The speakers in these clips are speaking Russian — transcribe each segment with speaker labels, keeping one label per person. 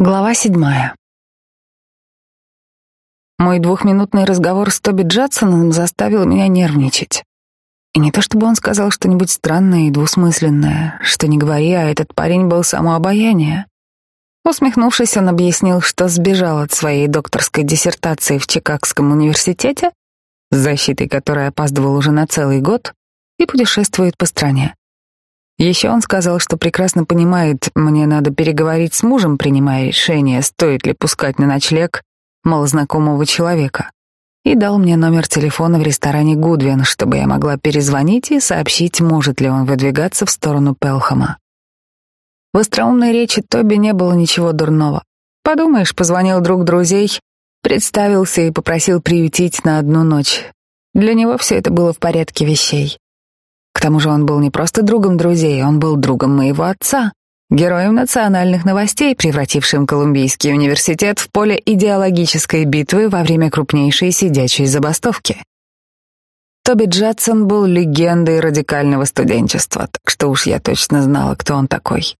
Speaker 1: Глава седьмая. Мой двухминутный разговор с Тоби Джадсоном заставил меня нервничать. И не то чтобы он сказал что-нибудь странное и двусмысленное, что не говори, а этот парень был само обаяние. Усмехнувшись, он объяснил, что сбежал от своей докторской диссертации в Чикагском университете, с защитой которой опаздывал уже на целый год, и путешествует по стране. Еще он сказал, что прекрасно понимает, мне надо переговорить с мужем, принимая решение, стоит ли пускать на ночлег малознакомого человека. И дал мне номер телефона в ресторане Гудвин, чтобы я могла перезвонить и сообщить, может ли он выдвигаться в сторону Пелхама. В остроумной речи Тоби не было ничего дурного. Подумаешь, позвонил друг друзей, представился и попросил приютить на одну ночь. Для него все это было в порядке вещей. К тому же он был не просто другом друзей, он был другом моего отца, героем национальных новостей, превратившим Колумбийский университет в поле идеологической битвы во время крупнейшей сидячей забастовки. Тоби Джадсон был легендой радикального студенчества, так что уж я точно знала, кто он такой.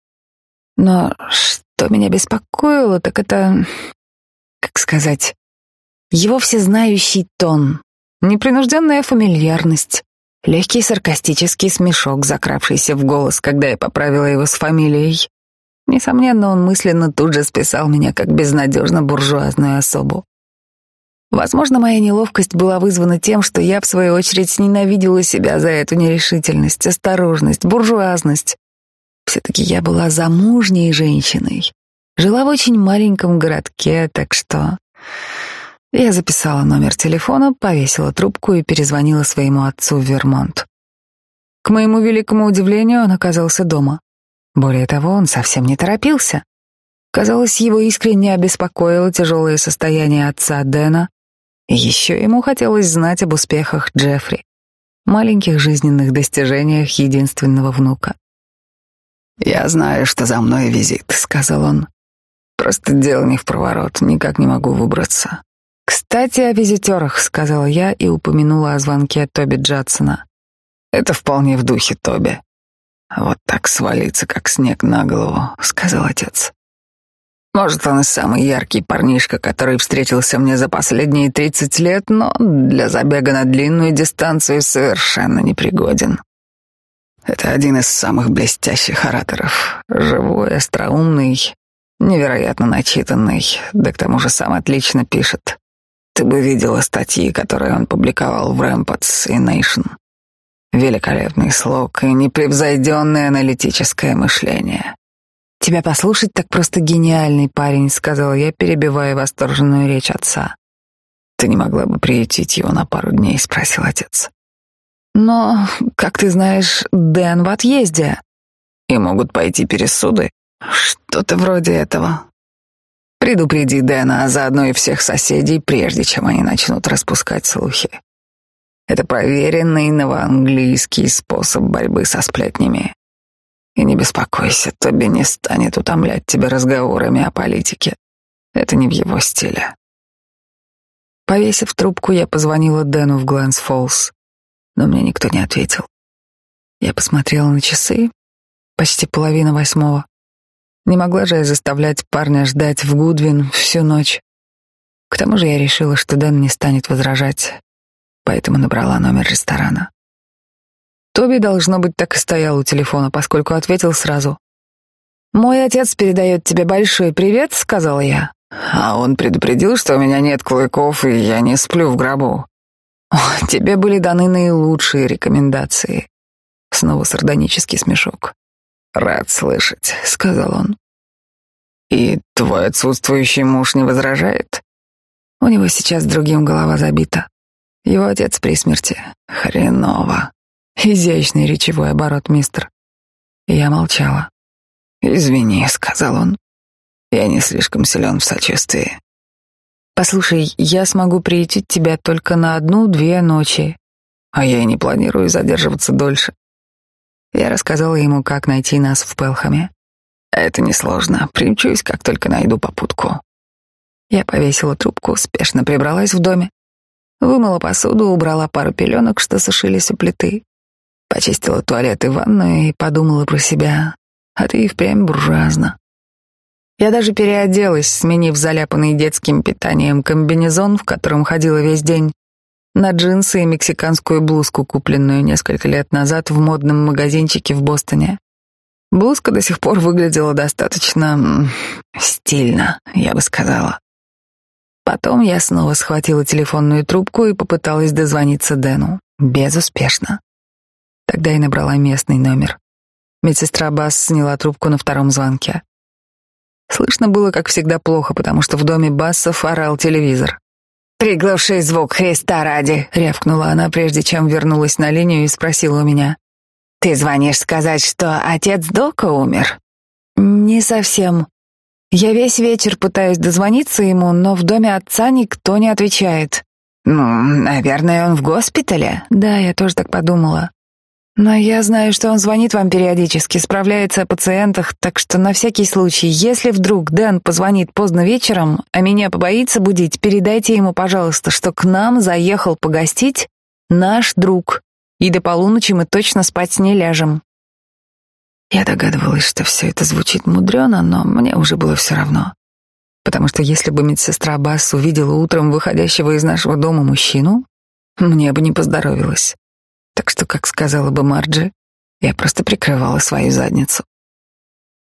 Speaker 1: Но что меня беспокоило, так это, как сказать, его всезнающий тон, непринужденная фамильярность, Легкий саркастический смешок, закравшийся в голос, когда я поправила его с фамилией. Несомненно, он мысленно тут же списал меня как безнадежно буржуазную особу. Возможно, моя неловкость была вызвана тем, что я, в свою очередь, ненавидела себя за эту нерешительность, осторожность, буржуазность. Все-таки я была замужней женщиной, жила в очень маленьком городке, так что я записала номер телефона, повесила трубку и перезвонила своему отцу в Вермонт. К моему великому удивлению, он оказался дома. Более того, он совсем не торопился. Казалось, его искренне обеспокоило тяжелое состояние отца Дэна, и еще ему хотелось знать об успехах Джеффри, маленьких жизненных достижениях единственного внука. «Я знаю, что за мной визит», — сказал он. «Просто дело не в проворот, никак не могу выбраться. «Кстати, о визитерах», — сказала я и упомянула о звонке Тоби Джадсона. «Это вполне в духе Тоби. Вот так свалиться, как снег на голову», — сказал отец. «Может, он и самый яркий парнишка, который встретился мне за последние тридцать лет, но для забега на длинную дистанцию совершенно непригоден. Это один из самых блестящих ораторов. Живой, остроумный, невероятно начитанный, да к тому же сам отлично пишет. Ты бы видела статьи, которые он публиковал в Rampart и Nation. Великолепный слог и непревзойденное аналитическое мышление. «Тебя послушать так просто гениальный парень», — сказала я, перебивая восторженную речь отца. «Ты не могла бы приютить его на пару дней?» — спросил отец. «Но, как ты знаешь, Дэн в отъезде. И могут пойти пересуды. Что-то вроде этого. Предупреди Дэна, а заодно и всех соседей, прежде чем они начнут распускать слухи. Это проверенный новоанглийский способ борьбы со сплетнями. И не беспокойся, Тоби не станет утомлять тебя разговорами о политике. Это не в его стиле. Повесив трубку, я позвонила Дэну в Глэнс Фоллс, но мне никто не ответил. Я посмотрела на часы, почти половина восьмого. Не могла же я заставлять парня ждать в Гудвин всю ночь. К тому же я решила, что Дэн не станет возражать, поэтому набрала номер ресторана. Тоби, должно быть, так и стоял у телефона, поскольку ответил сразу. «Мой отец передает тебе большой привет», — сказала я. «А он предупредил, что у меня нет клыков, и я не сплю в гробу». О, «Тебе были даны наилучшие рекомендации». Снова сардонический смешок. «Рад слышать», — сказал он. «И твой отсутствующий муж не возражает?» У него сейчас другим голова забита. Его отец при смерти. Хреново. Изящный речевой оборот, мистер. Я молчала. «Извини», — сказал он. «Я не слишком силен в сочувствии». «Послушай, я смогу приютить тебя только на одну-две ночи, а я и не планирую задерживаться дольше. Я рассказала ему, как найти нас в Пелхаме. Это несложно. Примчусь, как только найду попутку. Я повесила трубку, спешно прибралась в доме. Вымыла посуду, убрала пару пеленок, что сушились у плиты. Почистила туалет и ванную и подумала про себя. А ты и впрямь буржуазна. Я даже переоделась, сменив заляпанный детским питанием комбинезон, в котором ходила весь день, на джинсы и мексиканскую блузку, купленную несколько лет назад в модном магазинчике в Бостоне. Блузка до сих пор выглядела достаточно стильно, я бы сказала. Потом я снова схватила телефонную трубку и попыталась дозвониться Дэну. Безуспешно. Тогда я набрала местный номер. Медсестра Бас сняла трубку на втором звонке. Слышно было, как всегда, плохо, потому что в доме Бассов орал телевизор. «Приглуши звук Христа ради!» — рявкнула она, прежде чем вернулась на линию и спросила у меня. «Ты звонишь сказать, что отец Дока умер?» «Не совсем. Я весь вечер пытаюсь дозвониться ему, но в доме отца никто не отвечает». «Ну, наверное, он в госпитале?» «Да, я тоже так подумала. Но я знаю, что он звонит вам периодически, справляется о пациентах, так что на всякий случай, если вдруг Дэн позвонит поздно вечером, а меня побоится будить, передайте ему, пожалуйста, что к нам заехал погостить наш друг, и до полуночи мы точно спать не ляжем. Я догадывалась, что все это звучит мудрено, но мне уже было все равно. Потому что если бы медсестра Басс увидела утром выходящего из нашего дома мужчину, мне бы не поздоровилось. Так что, как сказала бы Марджи, я просто прикрывала свою задницу.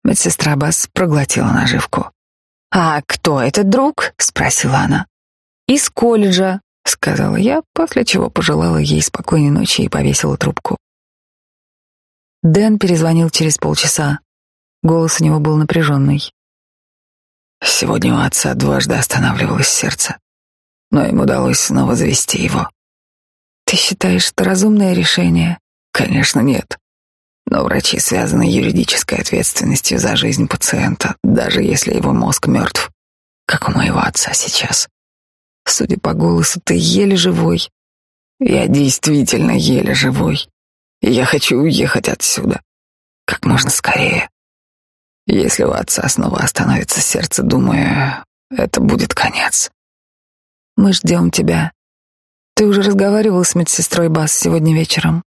Speaker 1: Медсестра Бас проглотила наживку. «А кто этот друг?» — спросила она. «Из колледжа», — сказала я, после чего пожелала ей спокойной ночи и повесила трубку. Дэн перезвонил через полчаса. Голос у него был напряженный. Сегодня у отца дважды останавливалось сердце, но им удалось снова завести его. Ты считаешь, это разумное решение? Конечно, нет. Но врачи связаны юридической ответственностью за жизнь пациента, даже если его мозг мертв, как у моего отца сейчас. Судя по голосу, ты еле живой. Я действительно еле живой. И я хочу уехать отсюда. Как можно скорее. Если у отца снова остановится сердце, думаю, это будет конец. Мы ждем тебя, ты уже разговаривал с медсестрой Бас сегодня вечером?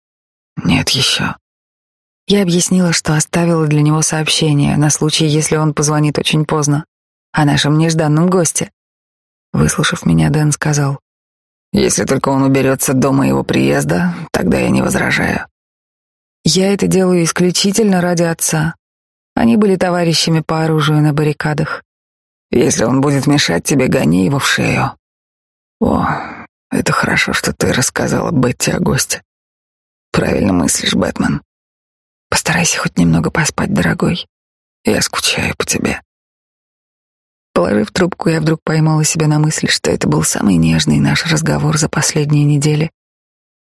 Speaker 1: Нет еще. Я объяснила, что оставила для него сообщение на случай, если он позвонит очень поздно, о нашем нежданном госте. Выслушав меня, Дэн сказал, «Если только он уберется до моего приезда, тогда я не возражаю. Я это делаю исключительно ради отца. Они были товарищами по оружию на баррикадах. Если он будет мешать тебе, гони его в шею. О, это хорошо, что ты рассказала Бетти о госте. Правильно мыслишь, Бэтмен. Постарайся хоть немного поспать, дорогой. Я скучаю по тебе. Положив трубку, я вдруг поймала себя на мысли, что это был самый нежный наш разговор за последние недели,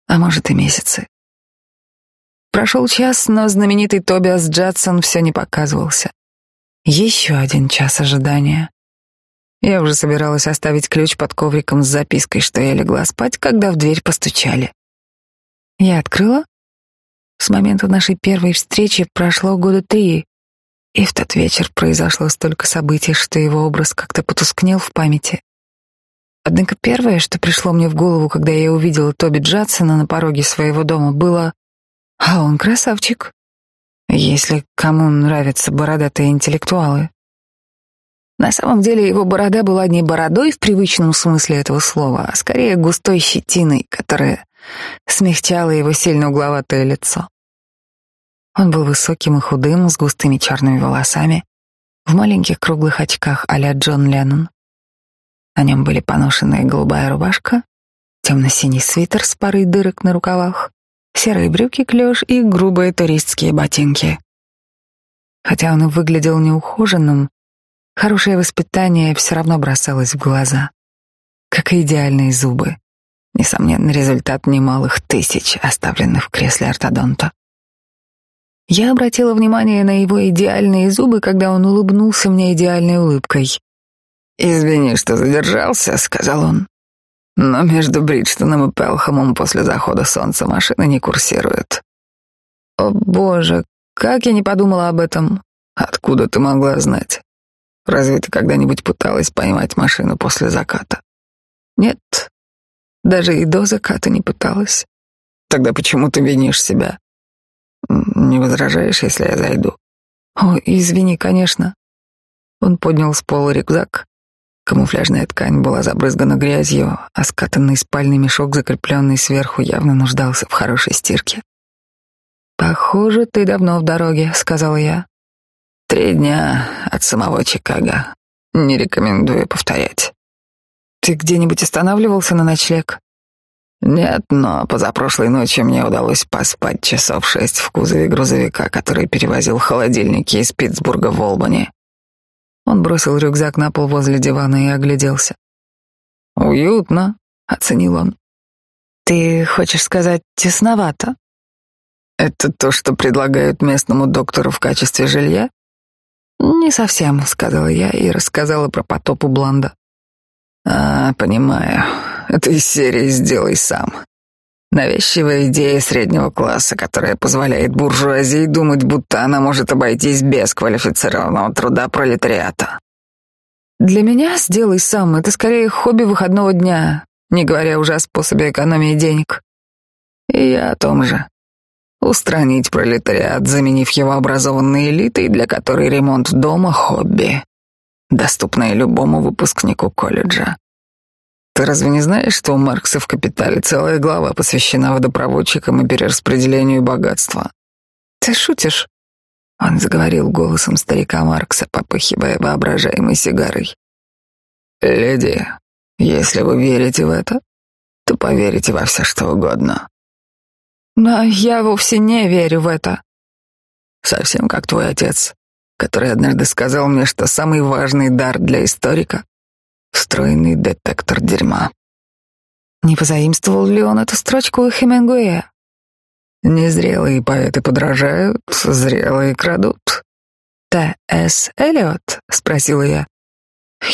Speaker 1: а может и месяцы. Прошел час, но знаменитый Тобиас Джадсон все не показывался. Еще один час ожидания. Я уже собиралась оставить ключ под ковриком с запиской, что я легла спать, когда в дверь постучали. Я открыла. С момента нашей первой встречи прошло года три, и в тот вечер произошло столько событий, что его образ как-то потускнел в памяти. Однако первое, что пришло мне в голову, когда я увидела Тоби Джадсона на пороге своего дома, было «А он красавчик!» Если кому нравятся бородатые интеллектуалы. На самом деле его борода была не бородой в привычном смысле этого слова, а скорее густой щетиной, которая смягчала его сильно угловатое лицо. Он был высоким и худым, с густыми черными волосами, в маленьких круглых очках а-ля Джон Леннон. На нем были поношенная голубая рубашка, темно-синий свитер с парой дырок на рукавах, серые брюки клеш и грубые туристские ботинки. Хотя он и выглядел неухоженным, Хорошее воспитание все равно бросалось в глаза, как и идеальные зубы. Несомненно, результат немалых тысяч, оставленных в кресле ортодонта. Я обратила внимание на его идеальные зубы, когда он улыбнулся мне идеальной улыбкой. «Извини, что задержался», — сказал он. «Но между Бриджтоном и Пелхамом после захода солнца машины не курсируют». «О, боже, как я не подумала об этом!» «Откуда ты могла знать?» Разве ты когда-нибудь пыталась поймать машину после заката? Нет, даже и до заката не пыталась. Тогда почему ты винишь себя? Не возражаешь, если я зайду? О, извини, конечно. Он поднял с пола рюкзак. Камуфляжная ткань была забрызгана грязью, а скатанный спальный мешок, закрепленный сверху, явно нуждался в хорошей стирке. «Похоже, ты давно в дороге», — сказал я.
Speaker 2: «Три дня от самого Чикаго. Не рекомендую повторять».
Speaker 1: «Ты где-нибудь останавливался на ночлег?»
Speaker 2: «Нет, но позапрошлой ночью мне удалось поспать часов шесть в кузове грузовика, который перевозил холодильники из Питтсбурга в Олбани.
Speaker 1: Он бросил рюкзак на пол возле дивана и огляделся.
Speaker 2: «Уютно», — оценил он.
Speaker 1: «Ты хочешь сказать тесновато?»
Speaker 2: «Это то, что предлагают местному доктору в качестве жилья?»
Speaker 1: «Не совсем», — сказала я и рассказала про потоп у Бланда.
Speaker 2: «А, понимаю. Это из серии «Сделай сам». Навязчивая идея среднего класса, которая позволяет буржуазии думать, будто она может обойтись без квалифицированного труда пролетариата.
Speaker 1: Для меня «Сделай сам» — это скорее хобби выходного дня, не говоря уже о способе экономии денег.
Speaker 2: И я о том же. Устранить пролетариат, заменив его образованной элитой, для которой ремонт дома — хобби, доступное любому выпускнику колледжа. Ты разве не знаешь, что у Маркса в «Капитале» целая глава посвящена водопроводчикам и перераспределению богатства?
Speaker 1: Ты шутишь?
Speaker 2: Он заговорил голосом старика Маркса, попыхивая воображаемой сигарой. «Леди, если вы верите в это, то поверите во все, что угодно».
Speaker 1: «Но я вовсе не верю в это».
Speaker 2: «Совсем как твой отец, который однажды сказал мне, что самый важный дар для историка Встроенный детектор дерьма.
Speaker 1: Не позаимствовал ли он эту строчку у Хемингуэя?
Speaker 2: Незрелые поэты подражают, зрелые крадут.
Speaker 1: Т.С. Эллиот? спросила я.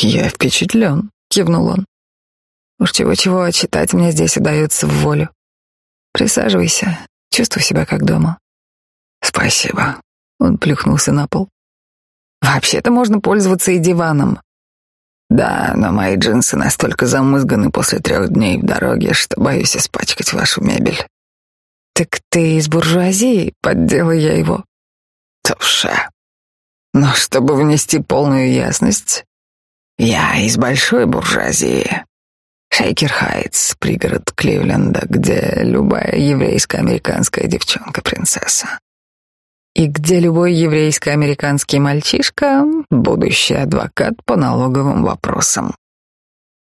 Speaker 2: Я впечатлен, кивнул он.
Speaker 1: Уж чего-чего, читать мне здесь удается в волю. Присаживайся, чувствуй себя как дома.
Speaker 2: Спасибо.
Speaker 1: Он плюхнулся на пол. Вообще-то можно пользоваться и диваном.
Speaker 2: Да, но мои джинсы настолько замызганы после трех дней в дороге, что боюсь испачкать вашу мебель.
Speaker 1: Так ты из буржуазии, подделай я его.
Speaker 2: Туша. Но чтобы внести полную ясность, я из большой буржуазии. Шейкер Хайтс, пригород Кливленда, где любая еврейско-американская девчонка принцесса
Speaker 1: и где любой еврейско-американский мальчишка — будущий адвокат по налоговым вопросам.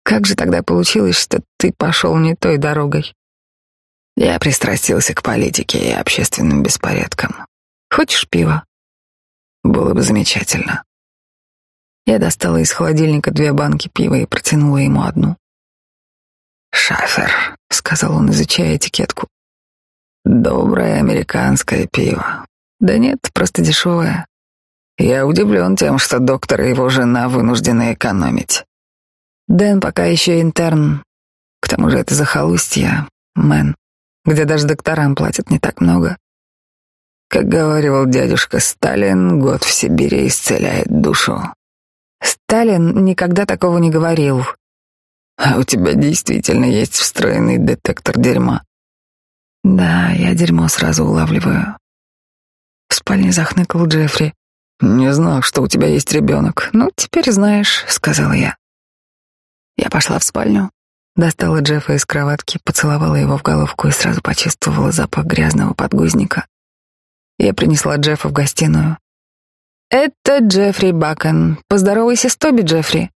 Speaker 1: Как же тогда получилось, что ты пошел не той дорогой?
Speaker 2: Я пристрастился к политике и общественным беспорядкам.
Speaker 1: Хочешь пива?
Speaker 2: Было бы замечательно.
Speaker 1: Я достала из холодильника две банки пива и протянула ему одну.
Speaker 2: «Шафер», —
Speaker 1: сказал он, изучая этикетку.
Speaker 2: «Доброе американское пиво.
Speaker 1: Да нет, просто дешевая.
Speaker 2: Я удивлен тем, что доктор и его жена вынуждены экономить.
Speaker 1: Дэн пока еще интерн. К тому же это захолустье, мэн, где даже докторам платят не так много.
Speaker 2: Как говаривал дядюшка Сталин, год в Сибири исцеляет душу.
Speaker 1: Сталин никогда такого не говорил.
Speaker 2: А у тебя действительно есть встроенный детектор дерьма.
Speaker 1: Да, я дерьмо сразу улавливаю. В спальне захныкал Джеффри.
Speaker 2: «Не знал, что у тебя есть ребенок.
Speaker 1: Ну, теперь знаешь», — сказала я. Я пошла в спальню, достала Джеффа из кроватки, поцеловала его в головку и сразу почувствовала запах грязного подгузника. Я принесла Джеффа в гостиную. «Это Джеффри Бакен. Поздоровайся с Тоби, Джеффри».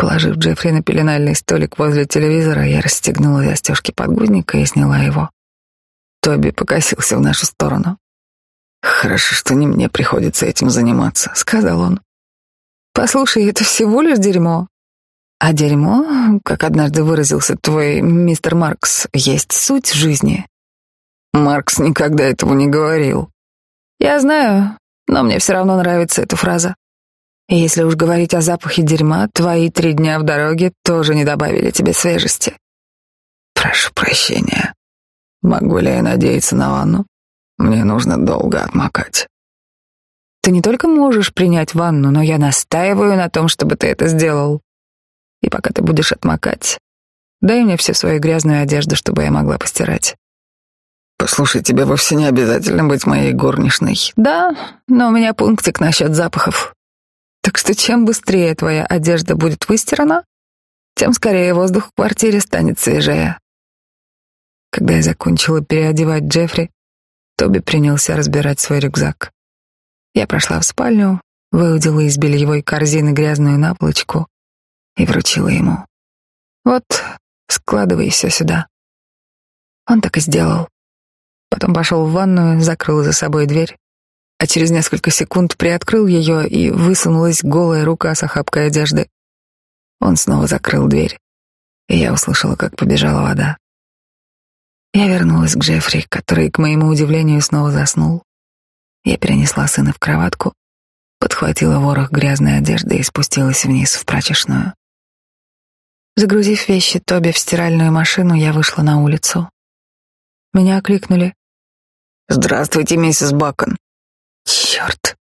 Speaker 1: Положив Джеффри на пеленальный столик возле телевизора, я расстегнула застежки подгузника и сняла его. Тоби покосился в нашу сторону.
Speaker 2: «Хорошо, что не мне приходится этим заниматься», — сказал он.
Speaker 1: «Послушай, это всего лишь дерьмо. А дерьмо, как однажды выразился твой мистер Маркс, есть суть жизни».
Speaker 2: Маркс никогда этого не говорил.
Speaker 1: Я знаю, но мне все равно нравится эта фраза. Если уж говорить о запахе дерьма, твои три дня в дороге тоже не добавили тебе свежести.
Speaker 2: Прошу прощения. Могу ли я надеяться на ванну? Мне нужно долго отмокать.
Speaker 1: Ты не только можешь принять ванну, но я настаиваю на том, чтобы ты это сделал. И пока ты будешь отмокать, дай мне всю свою грязную одежду, чтобы я могла постирать.
Speaker 2: Послушай, тебе вовсе не обязательно быть моей горничной.
Speaker 1: Да, но у меня пунктик насчет запахов. Так что чем быстрее твоя одежда будет выстирана, тем скорее воздух в квартире станет свежее. Когда я закончила переодевать Джеффри, Тоби принялся разбирать свой рюкзак. Я прошла в спальню, выудила из бельевой корзины грязную наволочку и вручила ему. «Вот, складывай все сюда». Он так и сделал. Потом пошел в ванную, закрыл за собой дверь, а через несколько секунд приоткрыл ее, и высунулась голая рука с охапкой одежды. Он снова закрыл дверь, и я услышала, как побежала вода. Я вернулась к Джеффри, который, к моему удивлению, снова заснул. Я перенесла сына в кроватку, подхватила ворох грязной одежды и спустилась вниз в прачечную. Загрузив вещи Тоби в стиральную машину, я вышла на улицу. Меня окликнули.
Speaker 2: «Здравствуйте, миссис Бакон».
Speaker 1: «Черт!»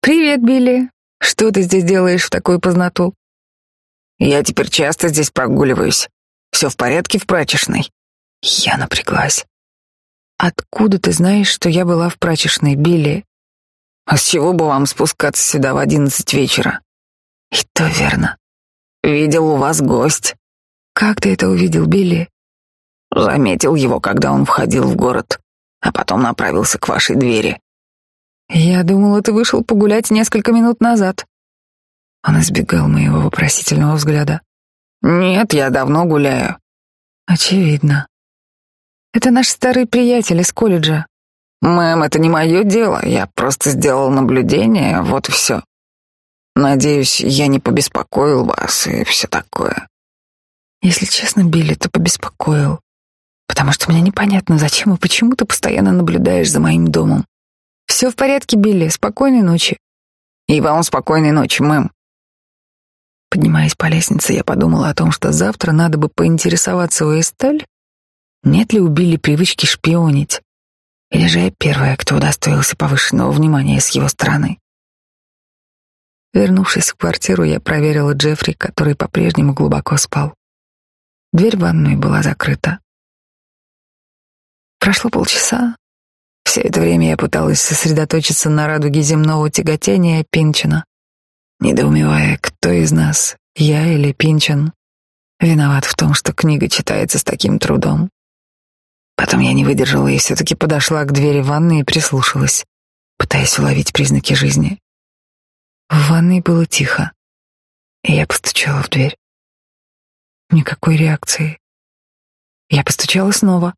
Speaker 1: «Привет, Билли. Что ты здесь делаешь в такую познату?»
Speaker 2: «Я теперь часто здесь прогуливаюсь. Все в порядке в прачечной?»
Speaker 1: Я напряглась. «Откуда ты знаешь, что я была в прачечной, Билли?»
Speaker 2: «А с чего бы вам спускаться сюда в одиннадцать вечера?»
Speaker 1: «И то верно.
Speaker 2: Видел у вас гость».
Speaker 1: «Как ты это увидел, Билли?»
Speaker 2: Заметил его, когда он входил в город, а потом направился к вашей двери.
Speaker 1: Я думала, ты вышел погулять несколько минут назад. Он избегал моего вопросительного взгляда.
Speaker 2: Нет, я давно гуляю.
Speaker 1: Очевидно. Это наш старый приятель из колледжа.
Speaker 2: Мэм, это не мое дело. Я просто сделал наблюдение, вот и все. Надеюсь, я не побеспокоил вас и все такое.
Speaker 1: Если честно, Билли, то побеспокоил. Потому что мне непонятно, зачем и почему ты постоянно наблюдаешь за моим домом. Все в порядке, Билли. Спокойной ночи.
Speaker 2: И вам спокойной ночи, мэм.
Speaker 1: Поднимаясь по лестнице, я подумала о том, что завтра надо бы поинтересоваться у Эстель, нет ли у Билли привычки шпионить. Или же я первая, кто удостоился повышенного внимания с его стороны. Вернувшись в квартиру, я проверила Джеффри, который по-прежнему глубоко спал. Дверь в ванную была закрыта. Прошло полчаса. Все это время я пыталась сосредоточиться на радуге земного тяготения Пинчина, недоумевая, кто из нас, я или Пинчин, виноват в том, что книга читается с таким трудом. Потом я не выдержала и все-таки подошла к двери ванны и прислушалась, пытаясь уловить признаки жизни. В ванной было тихо, и я постучала в дверь. Никакой реакции. Я постучала снова.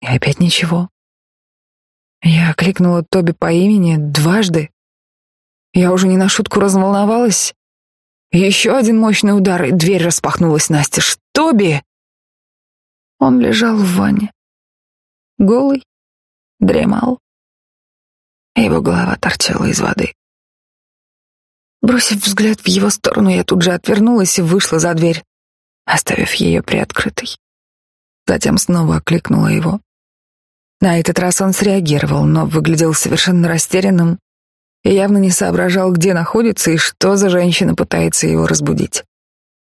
Speaker 1: И опять ничего. Я окликнула Тоби по имени дважды. Я уже не на шутку разволновалась. Еще один мощный удар, и дверь распахнулась настежь. «Тоби!» Он лежал в ванне. Голый, дремал. Его голова торчала из воды. Бросив взгляд в его сторону, я тут же отвернулась и вышла за дверь, оставив ее приоткрытой. Затем снова окликнула его. На этот раз он среагировал, но выглядел совершенно растерянным и явно не соображал, где находится и что за женщина пытается его разбудить.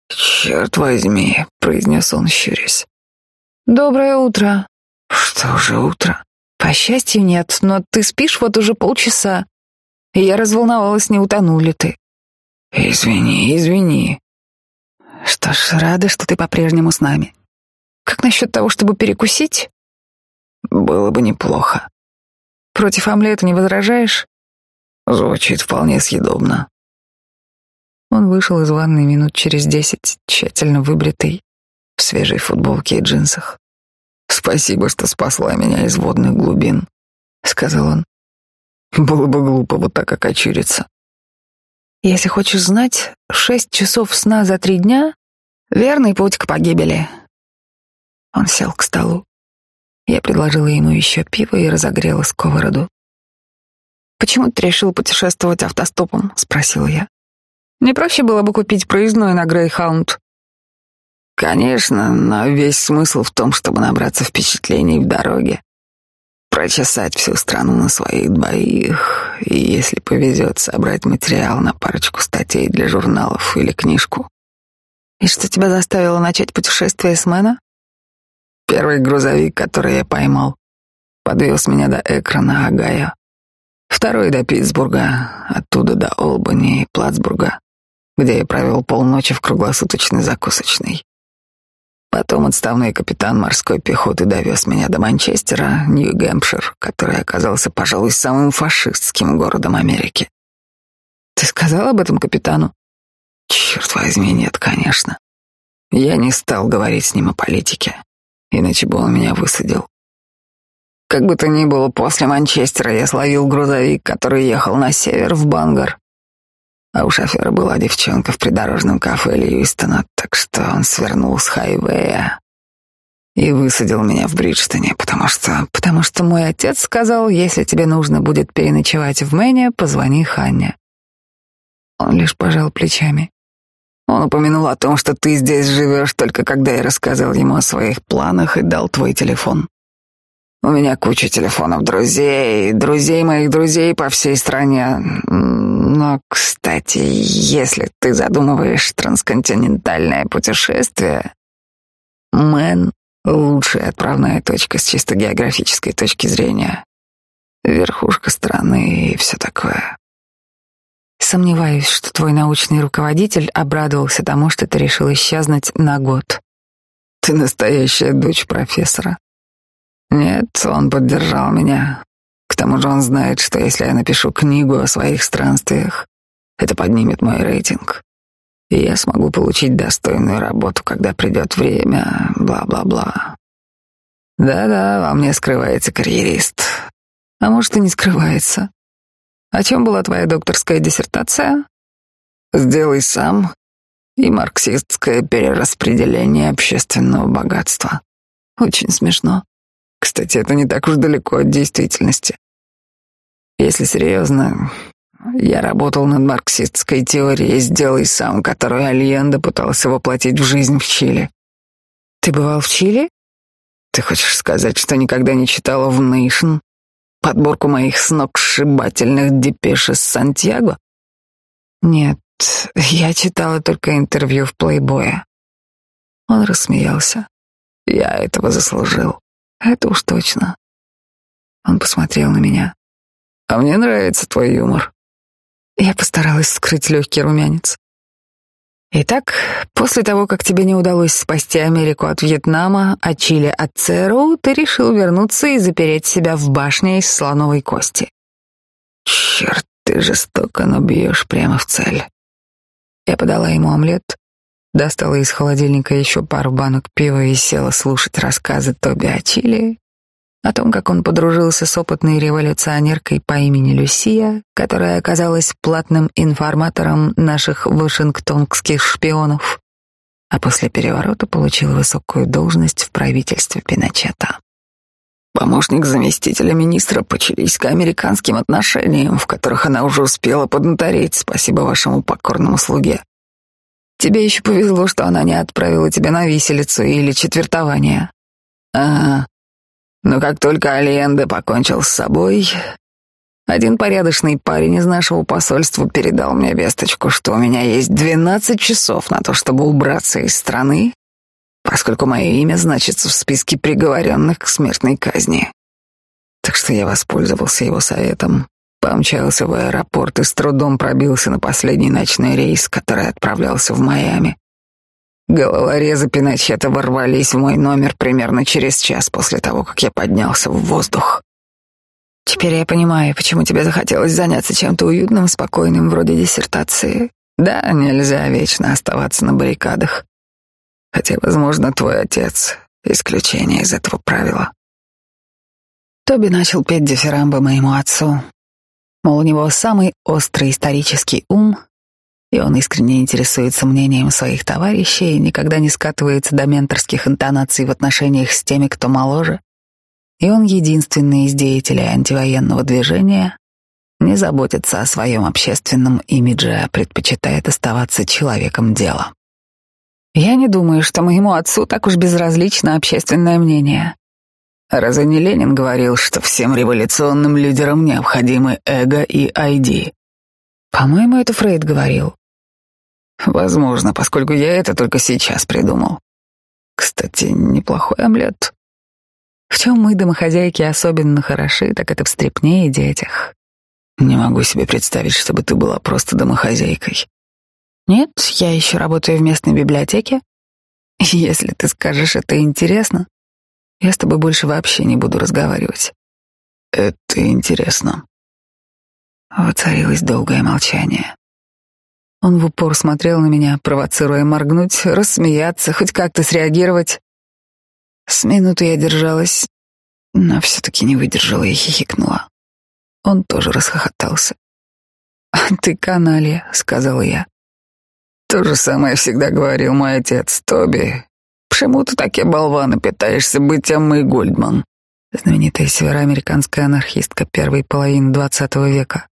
Speaker 2: «Черт возьми», — произнес он, щурясь.
Speaker 1: «Доброе утро».
Speaker 2: «Что же утро?»
Speaker 1: «По счастью, нет, но ты спишь вот уже полчаса, и я разволновалась, не утонул ли ты».
Speaker 2: «Извини, извини».
Speaker 1: «Что ж, рада, что ты по-прежнему с нами. Как насчет того, чтобы перекусить?»
Speaker 2: Было бы неплохо.
Speaker 1: Против омлета не возражаешь?
Speaker 2: Звучит вполне съедобно.
Speaker 1: Он вышел из ванной минут через десять, тщательно выбритый, в свежей футболке и джинсах.
Speaker 2: «Спасибо, что спасла меня из водных глубин», — сказал он. «Было бы глупо вот так окочуриться».
Speaker 1: «Если хочешь знать, шесть часов сна за три дня — верный путь к погибели». Он сел к столу. Я предложила ему еще пиво и разогрела сковороду. «Почему ты решил путешествовать автостопом?» — спросил я. «Не проще было бы купить проездной на Грейхаунд?»
Speaker 2: «Конечно, но весь смысл в том, чтобы набраться впечатлений в дороге, прочесать всю страну на своих двоих, и, если повезет, собрать материал на парочку статей для журналов или книжку».
Speaker 1: «И что тебя заставило начать путешествие с Мэна?»
Speaker 2: Первый грузовик, который я поймал, подвез меня до экрана Агая. Второй до Питтсбурга, оттуда до Олбани и Плацбурга, где я провел полночи в круглосуточной закусочной. Потом отставной капитан морской пехоты довез меня до Манчестера, Нью-Гэмпшир, который оказался, пожалуй, самым фашистским городом Америки.
Speaker 1: Ты сказал об этом капитану?
Speaker 2: Черт возьми, нет, конечно. Я не стал говорить с ним о политике, иначе бы он меня высадил. Как бы то ни было, после Манчестера я словил грузовик, который ехал на север в Бангар. А у шофера была девчонка в придорожном кафе Льюистона, так что он свернул с хайвея и высадил меня в Бриджтоне, потому что...
Speaker 1: Потому что мой отец сказал, если тебе нужно будет переночевать в Мэне, позвони Ханне. Он лишь пожал плечами.
Speaker 2: Он упомянул о том, что ты здесь живешь, только когда я рассказал ему о своих планах и дал твой телефон. У меня куча телефонов друзей, друзей моих друзей по всей стране. Но, кстати, если ты задумываешь трансконтинентальное путешествие, Мэн — лучшая отправная точка с чисто географической точки зрения. Верхушка страны и все такое.
Speaker 1: Сомневаюсь, что твой научный руководитель обрадовался тому, что ты решил исчезнуть на год.
Speaker 2: Ты настоящая дочь профессора. Нет, он поддержал меня. К тому же он знает, что если я напишу книгу о своих странствиях, это поднимет мой рейтинг. И я смогу получить достойную работу, когда придет время, бла-бла-бла. Да-да, во мне скрывается карьерист.
Speaker 1: А может, и не скрывается. О чем была твоя докторская диссертация?
Speaker 2: Сделай сам и марксистское перераспределение общественного богатства.
Speaker 1: Очень смешно.
Speaker 2: Кстати, это не так уж далеко от действительности. Если серьезно, я работал над марксистской теорией «Сделай сам», которую Альенда пытался воплотить в жизнь в Чили.
Speaker 1: Ты бывал в Чили?
Speaker 2: Ты хочешь сказать, что никогда не читала в Нейшн подборку моих сногсшибательных депеш из Сантьяго?
Speaker 1: Нет, я читала только интервью в Плейбое.
Speaker 2: Он рассмеялся. Я этого заслужил.
Speaker 1: Это уж точно. Он посмотрел на меня.
Speaker 2: А мне нравится твой юмор.
Speaker 1: Я постаралась скрыть легкий румянец. Итак, после того, как тебе не удалось спасти Америку от Вьетнама, а Чили от ЦРУ, ты решил вернуться и запереть себя в башне из слоновой кости.
Speaker 2: Черт, ты жестоко, но бьешь прямо в цель.
Speaker 1: Я подала ему омлет, достала из холодильника еще пару банок пива и села слушать рассказы Тоби о Чили, о том, как он подружился с опытной революционеркой по имени Люсия, которая оказалась платным информатором наших вашингтонских шпионов, а после переворота получил высокую должность в правительстве Пиночета.
Speaker 2: Помощник заместителя министра по чилийско-американским отношениям, в которых она уже успела поднатореть, спасибо вашему покорному слуге.
Speaker 1: Тебе еще повезло, что она не отправила тебя на виселицу или четвертование.
Speaker 2: Ага. Но как только Алиенде покончил с собой, один порядочный парень из нашего посольства передал мне весточку, что у меня есть двенадцать часов на то, чтобы убраться из страны, поскольку мое имя значится в списке приговоренных к смертной казни. Так что я воспользовался его советом Помчался в аэропорт и с трудом пробился на последний ночной рейс, который отправлялся в Майами. Головорезы Пиночета ворвались в мой номер примерно через час после того, как я поднялся в воздух.
Speaker 1: Теперь я понимаю, почему тебе захотелось заняться чем-то уютным, спокойным, вроде диссертации.
Speaker 2: Да, нельзя вечно оставаться на баррикадах. Хотя, возможно, твой отец — исключение из этого правила.
Speaker 1: Тоби начал петь дифирамбы моему отцу, Мол, у него самый острый исторический ум, и он искренне интересуется мнением своих товарищей и никогда не скатывается до менторских интонаций в отношениях с теми, кто моложе. И он единственный из деятелей антивоенного движения, не заботится о своем общественном имидже, а предпочитает оставаться человеком дела. Я не думаю, что моему отцу так уж безразлично общественное мнение.
Speaker 2: Разве не Ленин говорил, что всем революционным лидерам необходимы эго и ID?
Speaker 1: По-моему, это Фрейд говорил.
Speaker 2: Возможно, поскольку я это только сейчас придумал. Кстати, неплохой омлет.
Speaker 1: В чем мы, домохозяйки, особенно хороши, так это в стрепне и детях.
Speaker 2: Не могу себе представить, чтобы ты была просто домохозяйкой.
Speaker 1: Нет, я еще работаю в местной библиотеке. Если ты скажешь, это интересно, я с тобой больше вообще не буду разговаривать.
Speaker 2: Это интересно.
Speaker 1: Воцарилось долгое молчание. Он в упор смотрел на меня, провоцируя моргнуть, рассмеяться, хоть как-то среагировать. С минуты я держалась, но все-таки не выдержала и хихикнула. Он тоже расхохотался. «Ты каналья», — сказала я.
Speaker 2: То же самое всегда говорил мой отец, Тоби. Почему ты такие болваны питаешься быть Эммой Гольдман?
Speaker 1: Знаменитая североамериканская анархистка первой половины двадцатого века.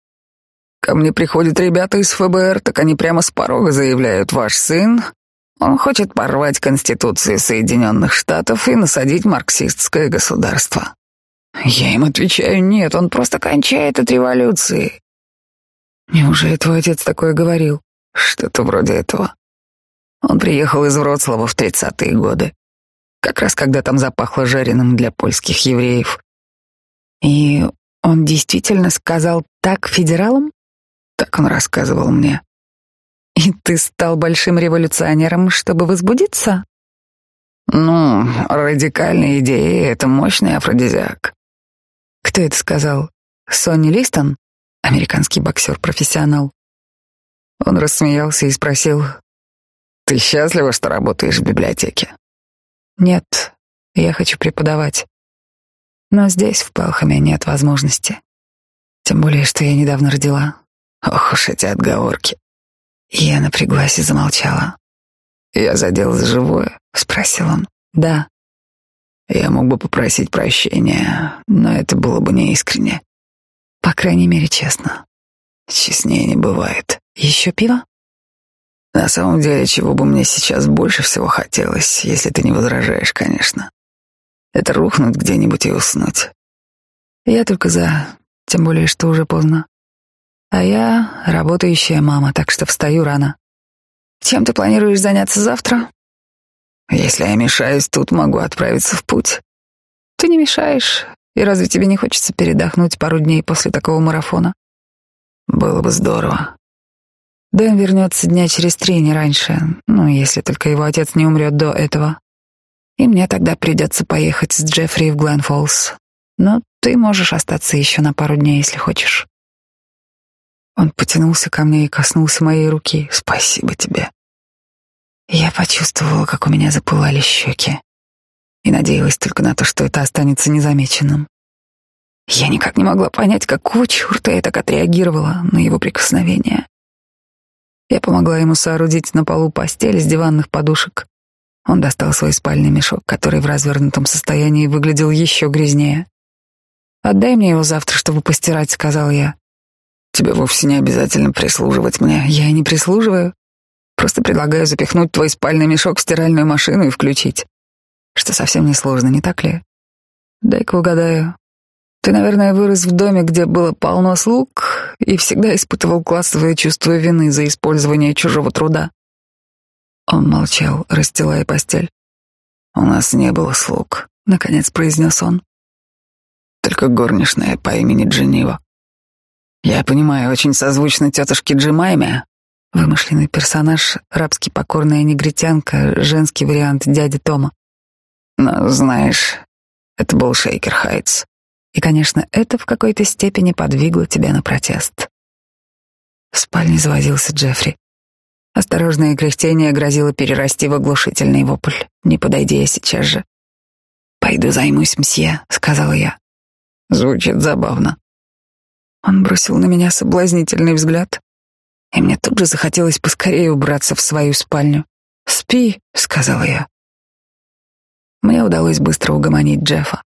Speaker 2: Ко мне приходят ребята из ФБР, так они прямо с порога заявляют, ваш сын, он хочет порвать Конституцию Соединенных Штатов и насадить марксистское государство. Я им отвечаю, нет, он просто кончает от революции.
Speaker 1: Неужели твой отец такое говорил?
Speaker 2: Что-то вроде этого. Он приехал из Вроцлава в тридцатые годы, как раз когда там запахло жареным для польских евреев.
Speaker 1: И он действительно сказал так федералам?
Speaker 2: Так он рассказывал мне.
Speaker 1: И ты стал большим революционером, чтобы возбудиться?
Speaker 2: Ну, радикальные идеи — это мощный афродизиак.
Speaker 1: Кто это сказал? Сонни Листон? Американский боксер-профессионал.
Speaker 2: Он рассмеялся и спросил, «Ты счастлива, что работаешь в библиотеке?»
Speaker 1: «Нет, я хочу преподавать. Но здесь, в Пелхаме, нет возможности. Тем более, что я недавно родила.
Speaker 2: Ох уж эти отговорки.
Speaker 1: Я напряглась и замолчала.
Speaker 2: «Я задел за живое?»
Speaker 1: — спросил он. «Да».
Speaker 2: Я мог бы попросить прощения, но это было бы неискренне.
Speaker 1: По крайней мере, честно.
Speaker 2: Честнее не бывает.
Speaker 1: Еще пиво?
Speaker 2: На самом деле, чего бы мне сейчас больше всего хотелось, если ты не возражаешь, конечно. Это рухнуть где-нибудь и уснуть.
Speaker 1: Я только за, тем более, что уже поздно. А я работающая мама, так что встаю рано. Чем ты планируешь заняться завтра?
Speaker 2: Если я мешаюсь, тут могу отправиться в путь.
Speaker 1: Ты не мешаешь. И разве тебе не хочется передохнуть пару дней после такого марафона?
Speaker 2: Было бы здорово.
Speaker 1: Дэм вернется дня через три, не раньше. Ну, если только его отец не умрет до этого. И мне тогда придется поехать с Джеффри в Гленфоллс. Но ты можешь остаться еще на пару дней, если хочешь. Он потянулся ко мне и коснулся моей руки.
Speaker 2: Спасибо тебе.
Speaker 1: Я почувствовала, как у меня запылали щеки. И надеялась только на то, что это останется незамеченным. Я никак не могла понять, какого черта я так отреагировала на его прикосновение. Я помогла ему соорудить на полу постель из диванных подушек. Он достал свой спальный мешок, который в развернутом состоянии выглядел еще грязнее. «Отдай мне его завтра, чтобы постирать», — сказал я.
Speaker 2: Тебе вовсе не обязательно прислуживать мне.
Speaker 1: Я и не прислуживаю. Просто предлагаю запихнуть твой спальный мешок в стиральную машину и включить. Что совсем не сложно, не так ли? Дай-ка угадаю. Ты, наверное, вырос в доме, где было полно слуг, и всегда испытывал классовое чувство вины за использование чужого труда. Он молчал, расстилая постель.
Speaker 2: «У нас не было слуг», —
Speaker 1: наконец произнес он.
Speaker 2: «Только горничная по имени Дженива.
Speaker 1: Я понимаю, очень созвучно тетушке Джимайме. Вымышленный персонаж, рабски покорная негритянка, женский вариант дяди Тома.
Speaker 2: Но, знаешь, это был Шейкер Хайтс.
Speaker 1: И, конечно, это в какой-то степени подвигло тебя на протест. В спальне завозился Джеффри. Осторожное кряхтение грозило перерасти в оглушительный вопль. Не подойди я сейчас же. «Пойду займусь, мсье», — сказала я.
Speaker 2: Звучит забавно.
Speaker 1: Он бросил на меня соблазнительный взгляд, и мне тут же захотелось поскорее убраться в свою спальню. «Спи», — сказала я. Мне удалось быстро угомонить Джеффа.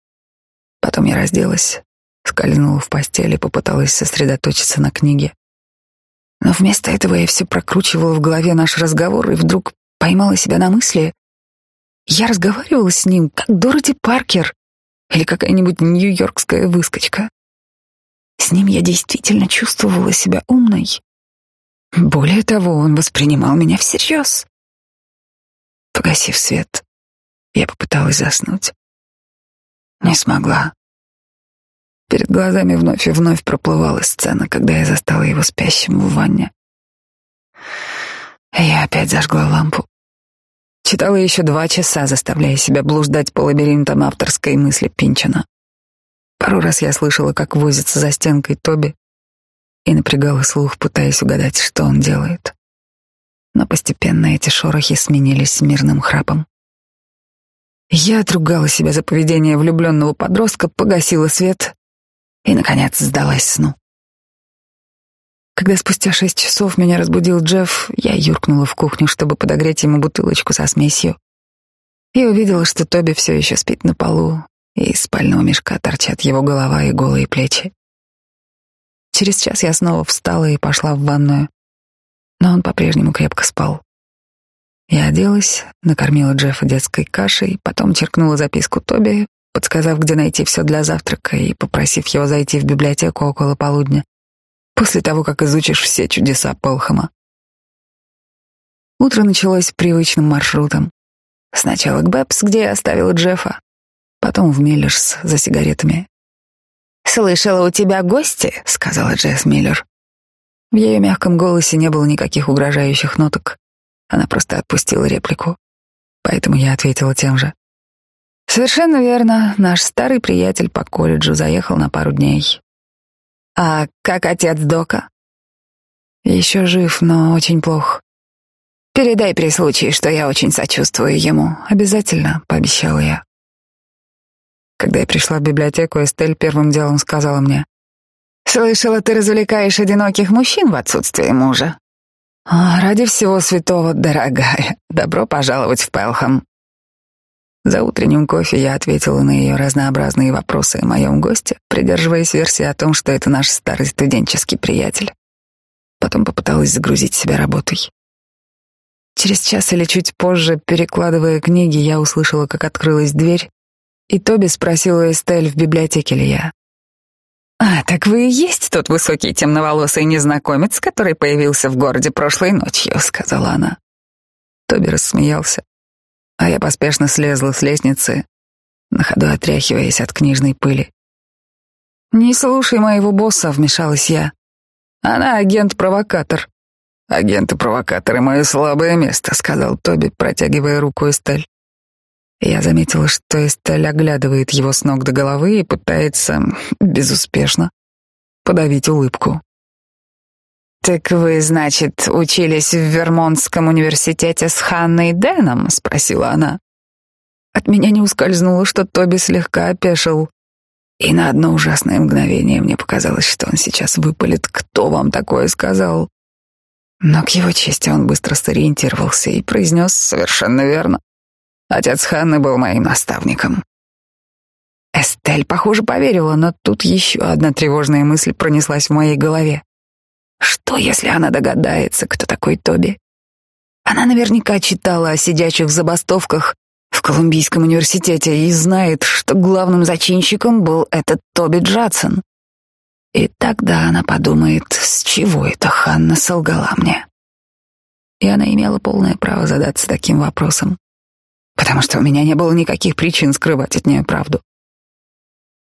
Speaker 1: Потом я разделась, скользнула в постель и попыталась сосредоточиться на книге. Но вместо этого я все прокручивала в голове наш разговор и вдруг поймала себя на мысли. Я разговаривала с ним, как Дороти Паркер или какая-нибудь нью-йоркская выскочка. С ним я действительно чувствовала себя умной. Более того, он воспринимал меня всерьез. Погасив свет, я попыталась заснуть. Не смогла. Перед глазами вновь и вновь проплывала сцена, когда я застала его спящим в ванне. Я опять зажгла лампу. Читала еще два часа, заставляя себя блуждать по лабиринтам авторской мысли Пинчина. Пару раз я слышала, как возится за стенкой Тоби, и напрягала слух, пытаясь угадать, что он делает. Но постепенно эти шорохи сменились мирным храпом. Я отругала себя за поведение влюбленного подростка, погасила свет и, наконец, сдалась сну. Когда спустя шесть часов меня разбудил Джефф, я юркнула в кухню, чтобы подогреть ему бутылочку со смесью, и увидела, что Тоби все еще спит на полу, и из спального мешка торчат его голова и голые плечи. Через час я снова встала и пошла в ванную, но он по-прежнему крепко спал. Я оделась, накормила Джеффа детской кашей, потом черкнула записку Тоби, подсказав, где найти все для завтрака, и попросив его зайти в библиотеку около полудня, после того, как изучишь все чудеса Пелхама. Утро началось привычным маршрутом. Сначала к Бэбс, где я оставила Джеффа, потом в Миллерс за сигаретами.
Speaker 2: «Слышала, у тебя гости?» — сказала Джесс Миллер.
Speaker 1: В ее мягком голосе не было никаких угрожающих ноток. Она просто отпустила реплику. Поэтому я ответила тем же. Совершенно верно. Наш старый приятель по колледжу заехал на пару дней.
Speaker 2: А как отец Дока?
Speaker 1: Еще жив, но очень плохо.
Speaker 2: Передай при случае, что я очень сочувствую ему.
Speaker 1: Обязательно, пообещала я. Когда я пришла в библиотеку, Эстель первым делом сказала мне.
Speaker 2: «Слышала, ты развлекаешь одиноких мужчин в отсутствие мужа».
Speaker 1: «А, ради всего святого, дорогая, добро пожаловать в Пелхам». За утренним кофе я ответила на ее разнообразные вопросы о моем госте, придерживаясь версии о том, что это наш старый студенческий приятель. Потом попыталась загрузить себя работой. Через час или чуть позже, перекладывая книги, я услышала, как открылась дверь, и Тоби спросил у Эстель, в библиотеке ли я.
Speaker 2: «А, так вы и есть тот высокий темноволосый незнакомец, который появился в городе прошлой ночью», — сказала она.
Speaker 1: Тоби рассмеялся, а я поспешно слезла с лестницы, на ходу отряхиваясь от книжной пыли. «Не слушай моего босса», — вмешалась я. «Она агент-провокатор».
Speaker 2: «Агенты-провокаторы — мое слабое место», — сказал Тоби, протягивая руку Эстель.
Speaker 1: Я заметила, что Эстель оглядывает его с ног до головы и пытается, безуспешно, подавить улыбку.
Speaker 2: «Так вы, значит, учились в Вермонтском университете с Ханной Дэном?» — спросила она.
Speaker 1: От меня не ускользнуло, что Тоби слегка опешил. И на одно ужасное мгновение мне показалось, что он сейчас выпалит «Кто вам такое сказал?» Но к его чести он быстро сориентировался и произнес совершенно верно. Отец Ханны был моим наставником. Эстель, похоже, поверила, но тут еще одна тревожная мысль пронеслась в моей голове. Что, если она догадается, кто такой Тоби? Она наверняка читала о сидячих забастовках в Колумбийском университете и знает, что главным зачинщиком был этот Тоби Джадсон. И тогда она подумает, с чего это Ханна солгала мне. И она имела полное право задаться таким вопросом потому что у меня не было никаких причин скрывать от нее правду.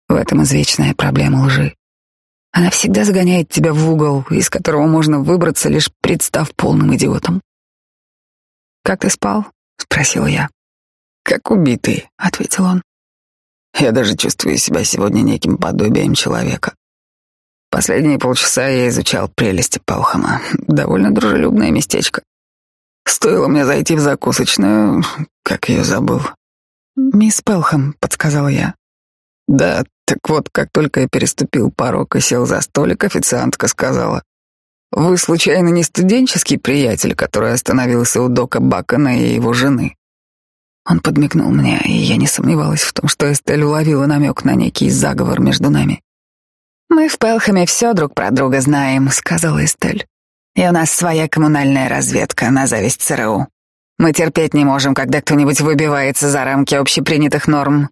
Speaker 1: В этом извечная проблема лжи. Она всегда загоняет тебя в угол, из которого можно выбраться, лишь представ полным идиотом. «Как ты спал?» — спросила я.
Speaker 2: «Как убитый», — ответил он. «Я даже чувствую себя сегодня неким подобием человека. Последние полчаса я изучал прелести Пелхама. Довольно дружелюбное местечко. Стоило мне зайти в закусочную, как ее забыл.
Speaker 1: «Мисс Пелхэм», — подсказала я.
Speaker 2: «Да, так вот, как только я переступил порог и сел за столик, официантка сказала, «Вы, случайно, не студенческий приятель, который остановился у Дока Бакона и его жены?»
Speaker 1: Он подмигнул мне, и я не сомневалась в том, что Эстель уловила намек на некий заговор между нами.
Speaker 2: «Мы в Пелхэме все друг про друга знаем», — сказала Эстель. И у нас своя коммунальная разведка на зависть ЦРУ. Мы терпеть не можем, когда кто-нибудь выбивается за рамки общепринятых норм.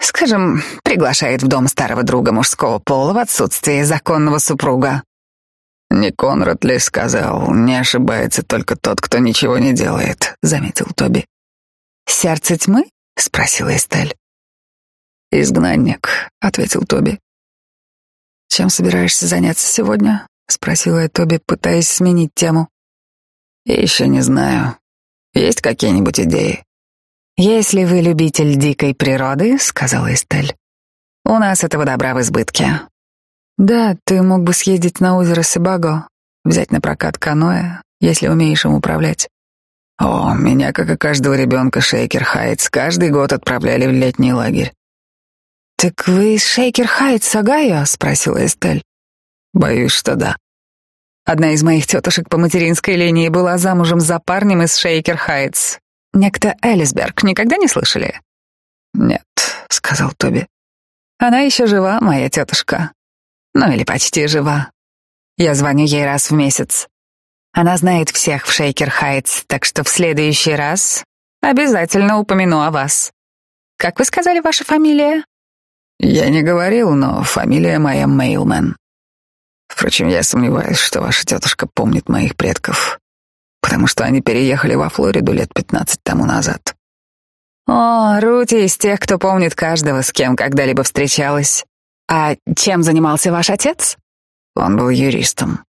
Speaker 2: Скажем, приглашает в дом старого друга мужского пола в отсутствие законного супруга.
Speaker 1: Не Конрад ли сказал, не ошибается только тот, кто ничего не делает, заметил Тоби.
Speaker 2: Сердце тьмы? спросила Эстель.
Speaker 1: Изгнанник, ответил Тоби. «Чем собираешься заняться сегодня?» — спросила я Тоби, пытаясь сменить тему.
Speaker 2: «Еще не знаю. Есть какие-нибудь идеи?»
Speaker 1: «Если вы любитель дикой природы», — сказала Эстель, — «у нас этого добра в избытке». «Да, ты мог бы съездить на озеро Сибаго, взять на прокат каноэ, если умеешь им управлять».
Speaker 2: «О, меня, как и каждого ребенка Шейкер Хайтс, каждый год отправляли в летний лагерь».
Speaker 1: «Так вы из Шейкер Хайтс, Огайо?» — спросила Эстель.
Speaker 2: «Боюсь, что да».
Speaker 1: Одна из моих тетушек по материнской линии была замужем за парнем из Шейкер Хайтс. Некто Элисберг. Никогда не слышали?
Speaker 2: Нет, сказал Тоби.
Speaker 1: Она еще жива, моя тетушка. Ну или почти жива. Я звоню ей раз в месяц. Она знает всех в Шейкер Хайтс, так что в следующий раз обязательно упомяну о вас. Как вы сказали, ваша фамилия?
Speaker 2: Я не говорил, но фамилия моя Мейлмен. Впрочем, я сомневаюсь, что ваша тетушка помнит моих предков, потому что они переехали во Флориду лет пятнадцать тому назад.
Speaker 1: О, Рути из тех, кто помнит каждого, с кем когда-либо встречалась. А чем занимался ваш отец?
Speaker 2: Он был юристом.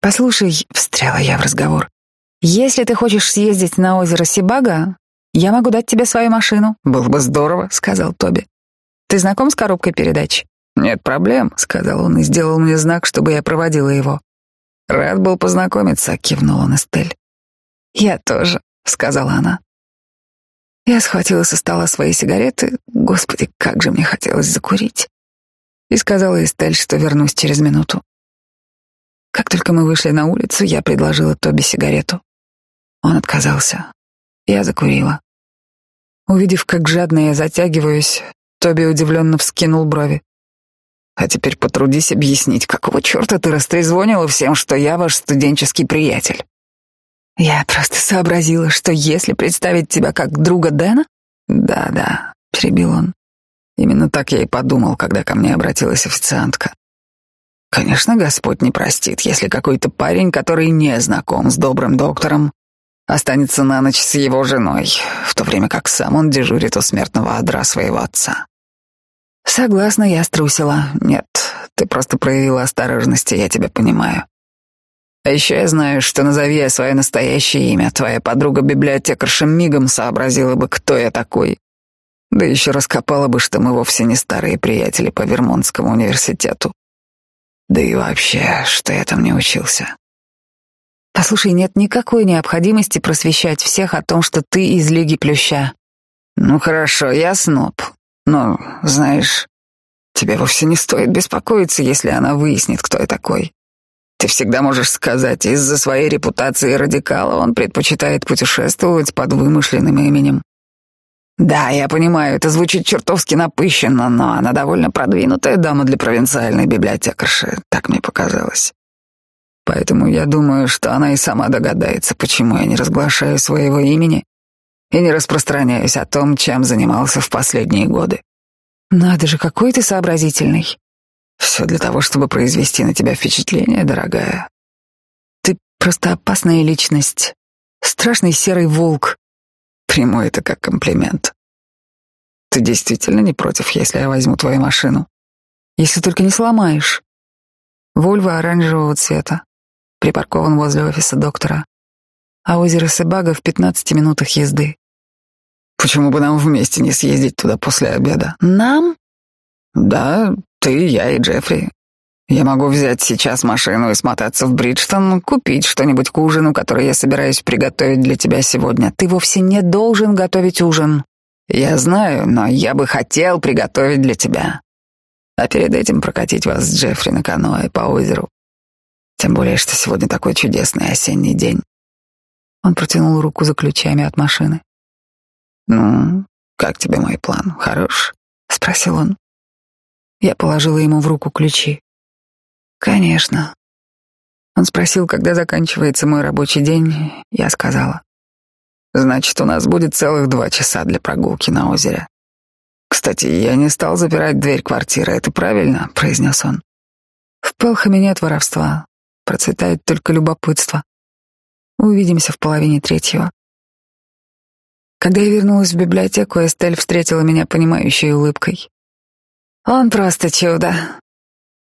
Speaker 1: Послушай, встряла я в разговор. Если ты хочешь съездить на озеро Сибага, я могу дать тебе свою машину.
Speaker 2: Было бы здорово, сказал Тоби.
Speaker 1: Ты знаком с коробкой передач?
Speaker 2: «Нет проблем», — сказал он и сделал мне знак, чтобы я проводила его. «Рад был познакомиться», — кивнул он Эстель.
Speaker 1: «Я тоже», — сказала она. Я схватила со стола свои сигареты, господи, как же мне хотелось закурить, и сказала Эстель, что вернусь через минуту. Как только мы вышли на улицу, я предложила Тоби сигарету. Он отказался. Я закурила. Увидев, как жадно я затягиваюсь, Тоби удивленно вскинул брови.
Speaker 2: А теперь потрудись объяснить, какого черта ты растрезвонила всем, что я ваш студенческий приятель.
Speaker 1: Я просто сообразила, что если представить тебя как друга Дэна...
Speaker 2: Да-да, перебил он. Именно так я и подумал, когда ко мне обратилась официантка. Конечно, Господь не простит, если какой-то парень, который не знаком с добрым доктором, останется на ночь с его женой, в то время как сам он дежурит у смертного адра своего отца.
Speaker 1: Согласна, я струсила.
Speaker 2: Нет, ты просто проявила осторожность, и я тебя понимаю. А еще я знаю, что назови я свое настоящее имя, твоя подруга-библиотекарша мигом сообразила бы, кто я такой. Да еще раскопала бы, что мы вовсе не старые приятели по Вермонтскому университету. Да и вообще, что я там не учился.
Speaker 1: Послушай, нет никакой необходимости просвещать всех о том, что ты из Лиги Плюща.
Speaker 2: Ну хорошо, я сноб, но, знаешь, тебе вовсе не стоит беспокоиться, если она выяснит, кто я такой. Ты всегда можешь сказать, из-за своей репутации радикала он предпочитает путешествовать под вымышленным именем. Да, я понимаю, это звучит чертовски напыщенно, но она довольно продвинутая дама для провинциальной библиотекарши, так мне показалось. Поэтому я думаю, что она и сама догадается, почему я не разглашаю своего имени и не распространяюсь о том, чем занимался в последние годы.
Speaker 1: Надо же, какой ты сообразительный.
Speaker 2: Все для того, чтобы произвести на тебя впечатление, дорогая.
Speaker 1: Ты просто опасная личность. Страшный серый волк.
Speaker 2: Приму это как комплимент. Ты действительно не против, если я возьму твою машину?
Speaker 1: Если только не сломаешь. Вольво оранжевого цвета. Припаркован возле офиса доктора. А озеро Себага в 15 минутах езды.
Speaker 2: Почему бы нам вместе не съездить туда после обеда?
Speaker 1: Нам?
Speaker 2: Да, ты, я и Джеффри. Я могу взять сейчас машину и смотаться в Бриджтон, купить что-нибудь к ужину, который я собираюсь приготовить для тебя сегодня.
Speaker 1: Ты вовсе не должен готовить ужин.
Speaker 2: Я знаю, но я бы хотел приготовить для тебя. А перед этим прокатить вас с Джеффри на каноэ по озеру. Тем более, что сегодня такой чудесный осенний день.
Speaker 1: Он протянул руку за ключами от машины.
Speaker 2: «Ну, как тебе мой план? Хорош?»
Speaker 1: — спросил он. Я положила ему в руку ключи. «Конечно». Он спросил, когда заканчивается мой рабочий день. Я сказала.
Speaker 2: «Значит, у нас будет целых два часа для прогулки на озере. Кстати, я не стал запирать дверь квартиры, это правильно?» — произнес он.
Speaker 1: «В Пелхаме нет воровства. Процветает только любопытство. Увидимся в половине третьего». Когда я вернулась в библиотеку, Эстель встретила меня понимающей улыбкой. «Он просто чудо.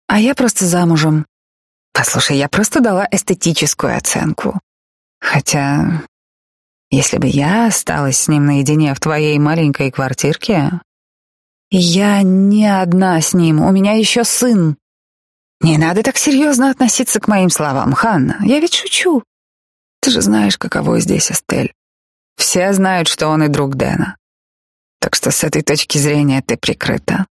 Speaker 1: А я просто замужем. Послушай, я просто дала эстетическую оценку. Хотя, если бы я осталась с ним наедине в твоей маленькой квартирке, я не одна с ним, у меня еще сын. Не надо так серьезно относиться к моим словам, Ханна. Я ведь шучу. Ты же знаешь, каково здесь Эстель. Все знают, что он и друг Дэна. Так что с этой точки зрения ты прикрыта.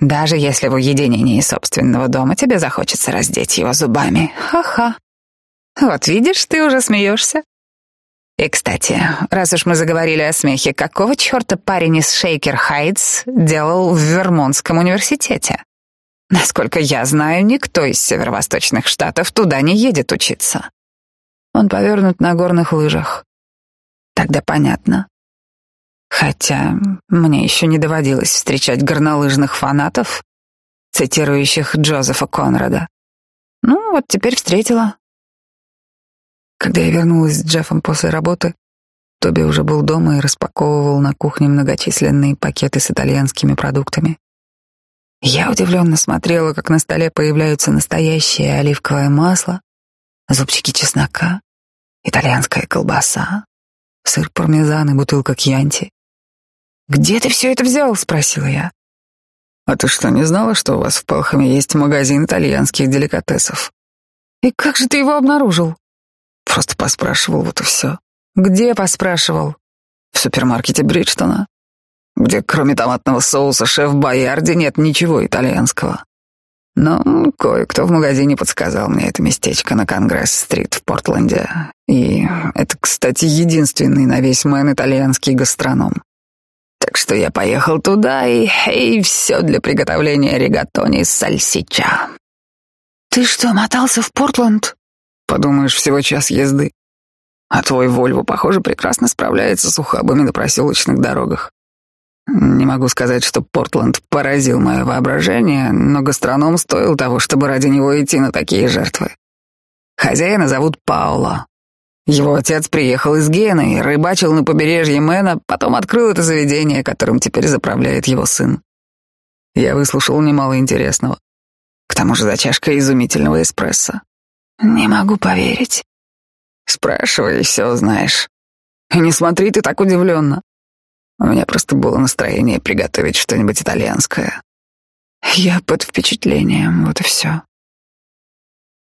Speaker 1: Даже если в уединении собственного дома тебе захочется раздеть его зубами. Ха-ха. Вот видишь, ты уже смеешься. И, кстати, раз уж мы заговорили о смехе, какого черта парень из Шейкер Хайтс делал в Вермонтском университете? Насколько я знаю, никто из северо-восточных штатов туда не едет учиться. Он повернут на горных лыжах. Тогда понятно. Хотя мне еще не доводилось встречать горнолыжных фанатов, цитирующих Джозефа Конрада. Ну, вот теперь встретила. Когда я вернулась с Джеффом после работы, Тоби уже был дома и распаковывал на кухне многочисленные пакеты с итальянскими продуктами. Я удивленно смотрела, как на столе появляются настоящее оливковое масло, зубчики чеснока, итальянская колбаса, сыр пармезан и бутылка кьянти. «Где ты все это взял?» — спросила я.
Speaker 2: «А ты что, не знала, что у вас в Палхаме есть магазин итальянских деликатесов?»
Speaker 1: «И как же ты его обнаружил?»
Speaker 2: Просто поспрашивал, вот и все.
Speaker 1: Где поспрашивал?
Speaker 2: В супермаркете Бриджтона, где кроме томатного соуса шеф Боярди нет ничего итальянского. Но кое-кто в магазине подсказал мне это местечко на Конгресс-стрит в Портленде. И это, кстати, единственный на весь Мэн итальянский гастроном. Так что я поехал туда и, и все для приготовления ригатони с сальсича.
Speaker 1: Ты что, мотался в Портленд?
Speaker 2: Подумаешь, всего час езды. А твой Вольво, похоже, прекрасно справляется с ухабами на проселочных дорогах. Не могу сказать, что Портленд поразил мое воображение, но гастроном стоил того, чтобы ради него идти на такие жертвы. Хозяина зовут Пауло. Его отец приехал из Гены рыбачил на побережье Мэна, потом открыл это заведение, которым теперь заправляет его сын. Я выслушал немало интересного. К тому же за чашкой изумительного эспрессо.
Speaker 1: Не могу поверить.
Speaker 2: Спрашивай, все знаешь. И не смотри ты так удивленно. У меня просто было настроение приготовить что-нибудь итальянское.
Speaker 1: Я под впечатлением, вот и все.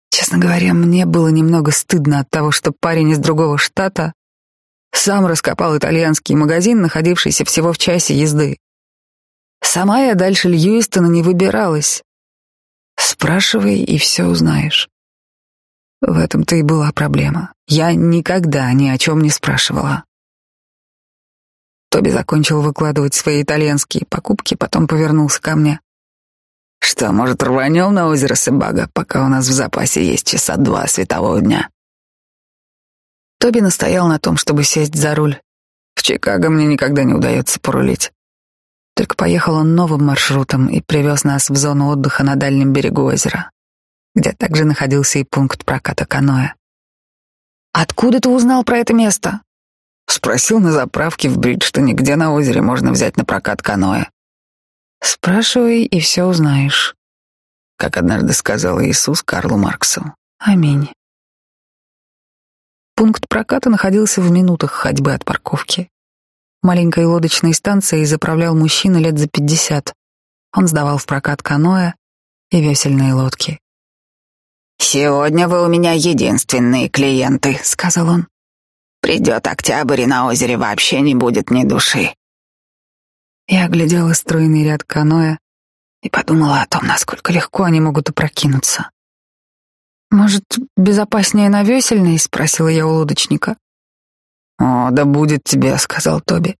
Speaker 1: Честно говоря, мне было немного стыдно от того, что парень из другого штата сам раскопал итальянский магазин, находившийся всего в часе езды. Сама я дальше Льюистона не выбиралась. Спрашивай, и все узнаешь. В этом-то и была проблема. Я никогда ни о чем не спрашивала. Тоби закончил выкладывать свои итальянские покупки, потом повернулся ко мне.
Speaker 2: «Что, может, рванем на озеро Себага, пока у нас в запасе есть часа два светового дня?»
Speaker 1: Тоби настоял на том, чтобы сесть за руль.
Speaker 2: В Чикаго мне никогда не удается порулить.
Speaker 1: Только поехал он новым маршрутом и привез нас в зону отдыха на дальнем берегу озера где также находился и пункт проката каноэ. «Откуда ты узнал про это место?»
Speaker 2: Спросил на заправке в Бриджтоне, где на озере можно взять на прокат каноэ.
Speaker 1: «Спрашивай, и все узнаешь»,
Speaker 2: как однажды сказал Иисус Карлу Марксу.
Speaker 1: Аминь. Пункт проката находился в минутах ходьбы от парковки. Маленькой лодочной станцией заправлял мужчина лет за пятьдесят. Он сдавал в прокат каноэ и весельные лодки.
Speaker 3: «Сегодня вы у меня единственные клиенты», — сказал он. «Придет октябрь, и на озере вообще не будет ни души».
Speaker 1: Я оглядела стройный ряд каноэ и подумала о том, насколько легко они могут опрокинуться. «Может, безопаснее на весельной?» — спросила я у лодочника.
Speaker 2: «О, да будет тебе», — сказал Тоби.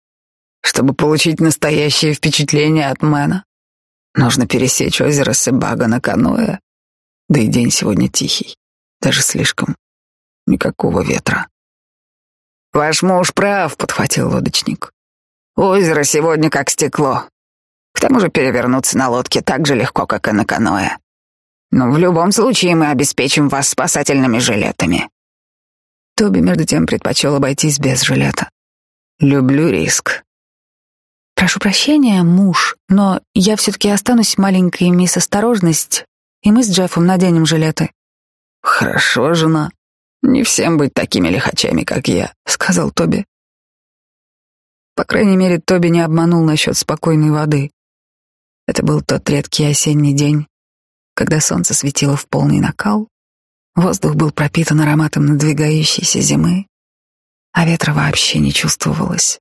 Speaker 2: «Чтобы получить настоящее впечатление от Мэна, нужно пересечь озеро Себага на каноэ да и день сегодня тихий, даже слишком. Никакого ветра.
Speaker 3: «Ваш муж прав», — подхватил лодочник. «Озеро сегодня как стекло. К тому же перевернуться на лодке так же легко, как и на каноэ. Но в любом случае мы обеспечим вас спасательными жилетами».
Speaker 1: Тоби, между тем, предпочел обойтись без жилета.
Speaker 2: «Люблю риск».
Speaker 1: «Прошу прощения, муж, но я все-таки останусь маленькой мисс Осторожность и мы с Джеффом наденем жилеты.
Speaker 2: Хорошо, жена. Не всем быть такими лихачами, как я, сказал Тоби.
Speaker 1: По крайней мере, Тоби не обманул насчет спокойной воды. Это был тот редкий осенний день, когда солнце светило в полный накал, воздух был пропитан ароматом надвигающейся зимы, а ветра вообще не чувствовалось.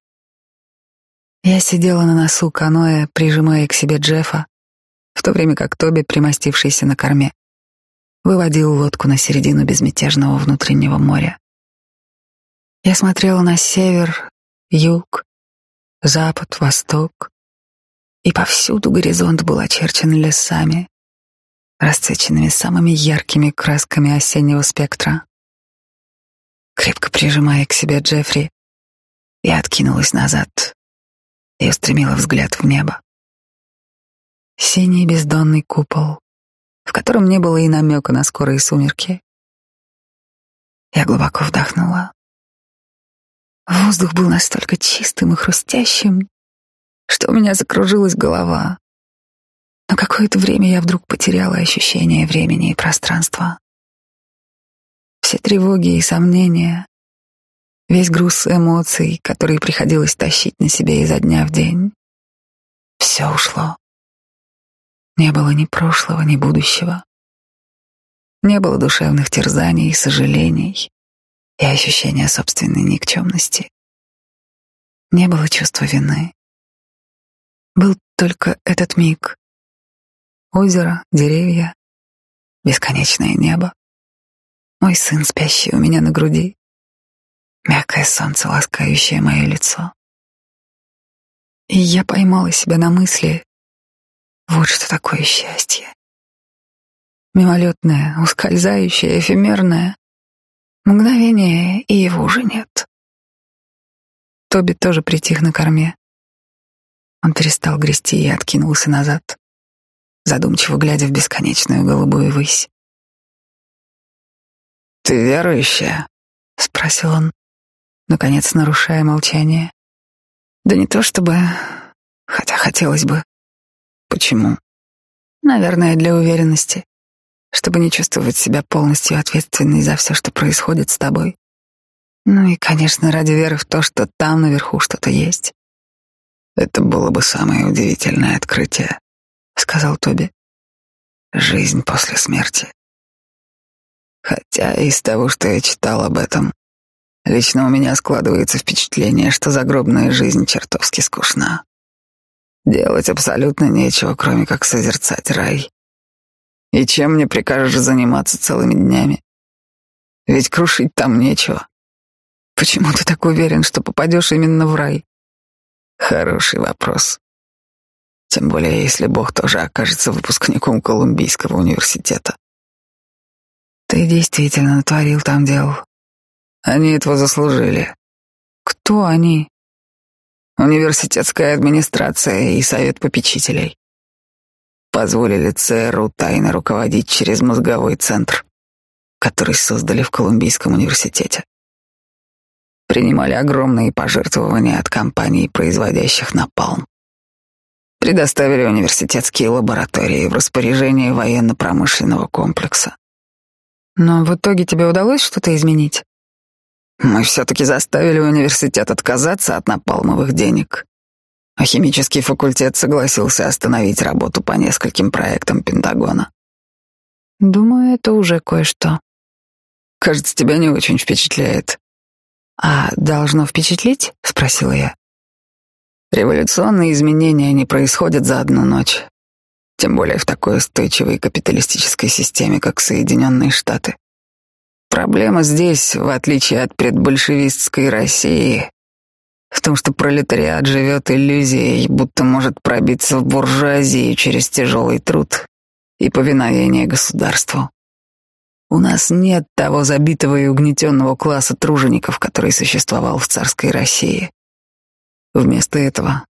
Speaker 1: Я сидела на носу каноэ, прижимая к себе Джеффа, в то время как Тоби, примостившийся на корме, выводил лодку на середину безмятежного внутреннего моря. Я смотрела на север, юг, запад, восток, и повсюду горизонт был очерчен лесами, расцвеченными самыми яркими красками осеннего спектра. Крепко прижимая к себе Джеффри, я откинулась назад и устремила взгляд в небо. Синий бездонный купол, в котором не было и намека на скорые сумерки. Я глубоко вдохнула. Воздух был настолько чистым и хрустящим, что у меня закружилась голова. На какое-то время я вдруг потеряла ощущение времени и пространства. Все тревоги и сомнения, весь груз эмоций, которые приходилось тащить на себе изо дня в день, все ушло. Не было ни прошлого, ни будущего. Не было душевных терзаний и сожалений и ощущения собственной никчемности. Не было чувства вины. Был только этот миг. Озеро, деревья, бесконечное небо. Мой сын, спящий у меня на груди. Мягкое солнце, ласкающее мое лицо. И я поймала себя на мысли, вот что такое счастье. Мимолетное, ускользающее, эфемерное. Мгновение, и его уже нет. Тоби тоже притих на корме. Он перестал грести и откинулся назад, задумчиво глядя в бесконечную голубую высь.
Speaker 2: «Ты верующая?»
Speaker 1: — спросил он, наконец нарушая молчание. «Да не то чтобы... Хотя хотелось бы.
Speaker 2: Почему?
Speaker 1: Наверное, для уверенности, чтобы не чувствовать себя полностью ответственной за все, что происходит с тобой. Ну и, конечно, ради веры в то, что там наверху что-то есть».
Speaker 2: «Это было бы самое удивительное открытие», — сказал Тоби. «Жизнь после смерти. Хотя из того, что я читал об этом, лично у меня складывается впечатление, что загробная жизнь чертовски скучна. Делать абсолютно нечего, кроме как созерцать рай. И чем мне прикажешь заниматься целыми днями? Ведь крушить там нечего.
Speaker 1: Почему ты так уверен, что попадешь именно в рай?
Speaker 2: Хороший вопрос. Тем более, если Бог тоже окажется выпускником Колумбийского университета.
Speaker 1: Ты действительно натворил там дел.
Speaker 2: Они этого заслужили.
Speaker 1: Кто они?
Speaker 2: Университетская администрация и совет попечителей. Позволили ЦРУ тайно руководить через мозговой центр, который создали в Колумбийском университете. Принимали огромные пожертвования от компаний, производящих напалм. Предоставили университетские лаборатории в распоряжение военно-промышленного комплекса.
Speaker 1: Но в итоге тебе удалось что-то изменить?
Speaker 2: Мы все-таки заставили университет отказаться от напалмовых денег. А химический факультет согласился остановить работу по нескольким проектам Пентагона.
Speaker 1: Думаю, это уже кое-что.
Speaker 2: Кажется, тебя не очень впечатляет.
Speaker 1: А должно впечатлить? Спросила я.
Speaker 2: Революционные изменения не происходят за одну ночь тем более в такой устойчивой капиталистической системе, как Соединенные Штаты. Проблема здесь, в отличие от предбольшевистской России, в том, что пролетариат живет иллюзией, будто может пробиться в буржуазию через тяжелый труд и повиновение государству. У нас нет того забитого и угнетенного класса тружеников, который существовал в царской России. Вместо этого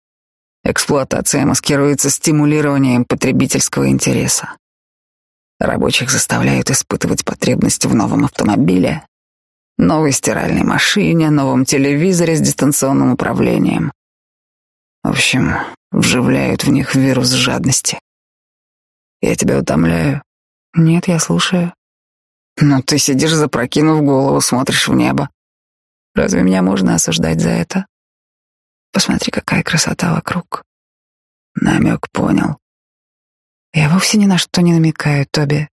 Speaker 2: Эксплуатация маскируется стимулированием потребительского интереса. Рабочих заставляют испытывать потребность в новом автомобиле, новой стиральной машине, новом телевизоре с дистанционным управлением. В общем, вживляют в них вирус жадности. Я тебя утомляю.
Speaker 1: Нет, я слушаю.
Speaker 2: Но ты сидишь, запрокинув голову, смотришь в небо.
Speaker 1: Разве меня можно осуждать за это? Посмотри, какая красота вокруг.
Speaker 2: Намек понял.
Speaker 1: Я вовсе ни на что не намекаю, Тоби.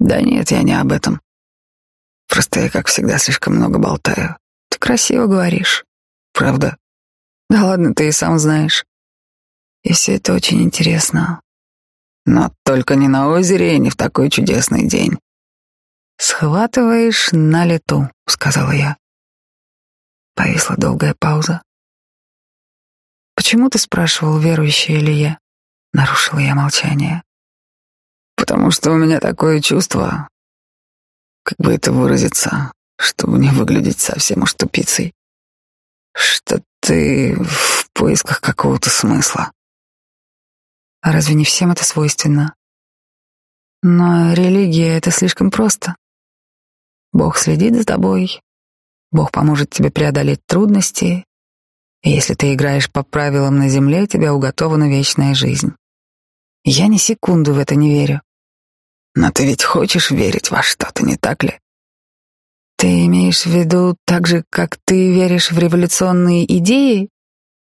Speaker 2: Да нет, я не об этом. Просто я, как всегда, слишком много болтаю.
Speaker 1: Ты красиво говоришь.
Speaker 2: Правда?
Speaker 1: Да ладно, ты и сам знаешь. И все это очень интересно.
Speaker 2: Но только не на озере и не в такой чудесный день.
Speaker 1: «Схватываешь на лету», — сказала я. Повисла долгая пауза. «Почему ты спрашивал, верующая ли я?» Нарушила я молчание.
Speaker 2: «Потому что у меня такое чувство, как бы это выразиться, чтобы не выглядеть совсем уж тупицей, что ты в поисках какого-то смысла.
Speaker 1: А разве не всем это свойственно? Но религия — это слишком просто. Бог следит за тобой, Бог поможет тебе преодолеть трудности, и если ты играешь по правилам на земле, тебя уготована вечная жизнь. Я ни секунду в это не верю.
Speaker 2: Но ты ведь хочешь верить во что-то, не так ли?
Speaker 1: Ты имеешь в виду так же, как ты веришь в революционные идеи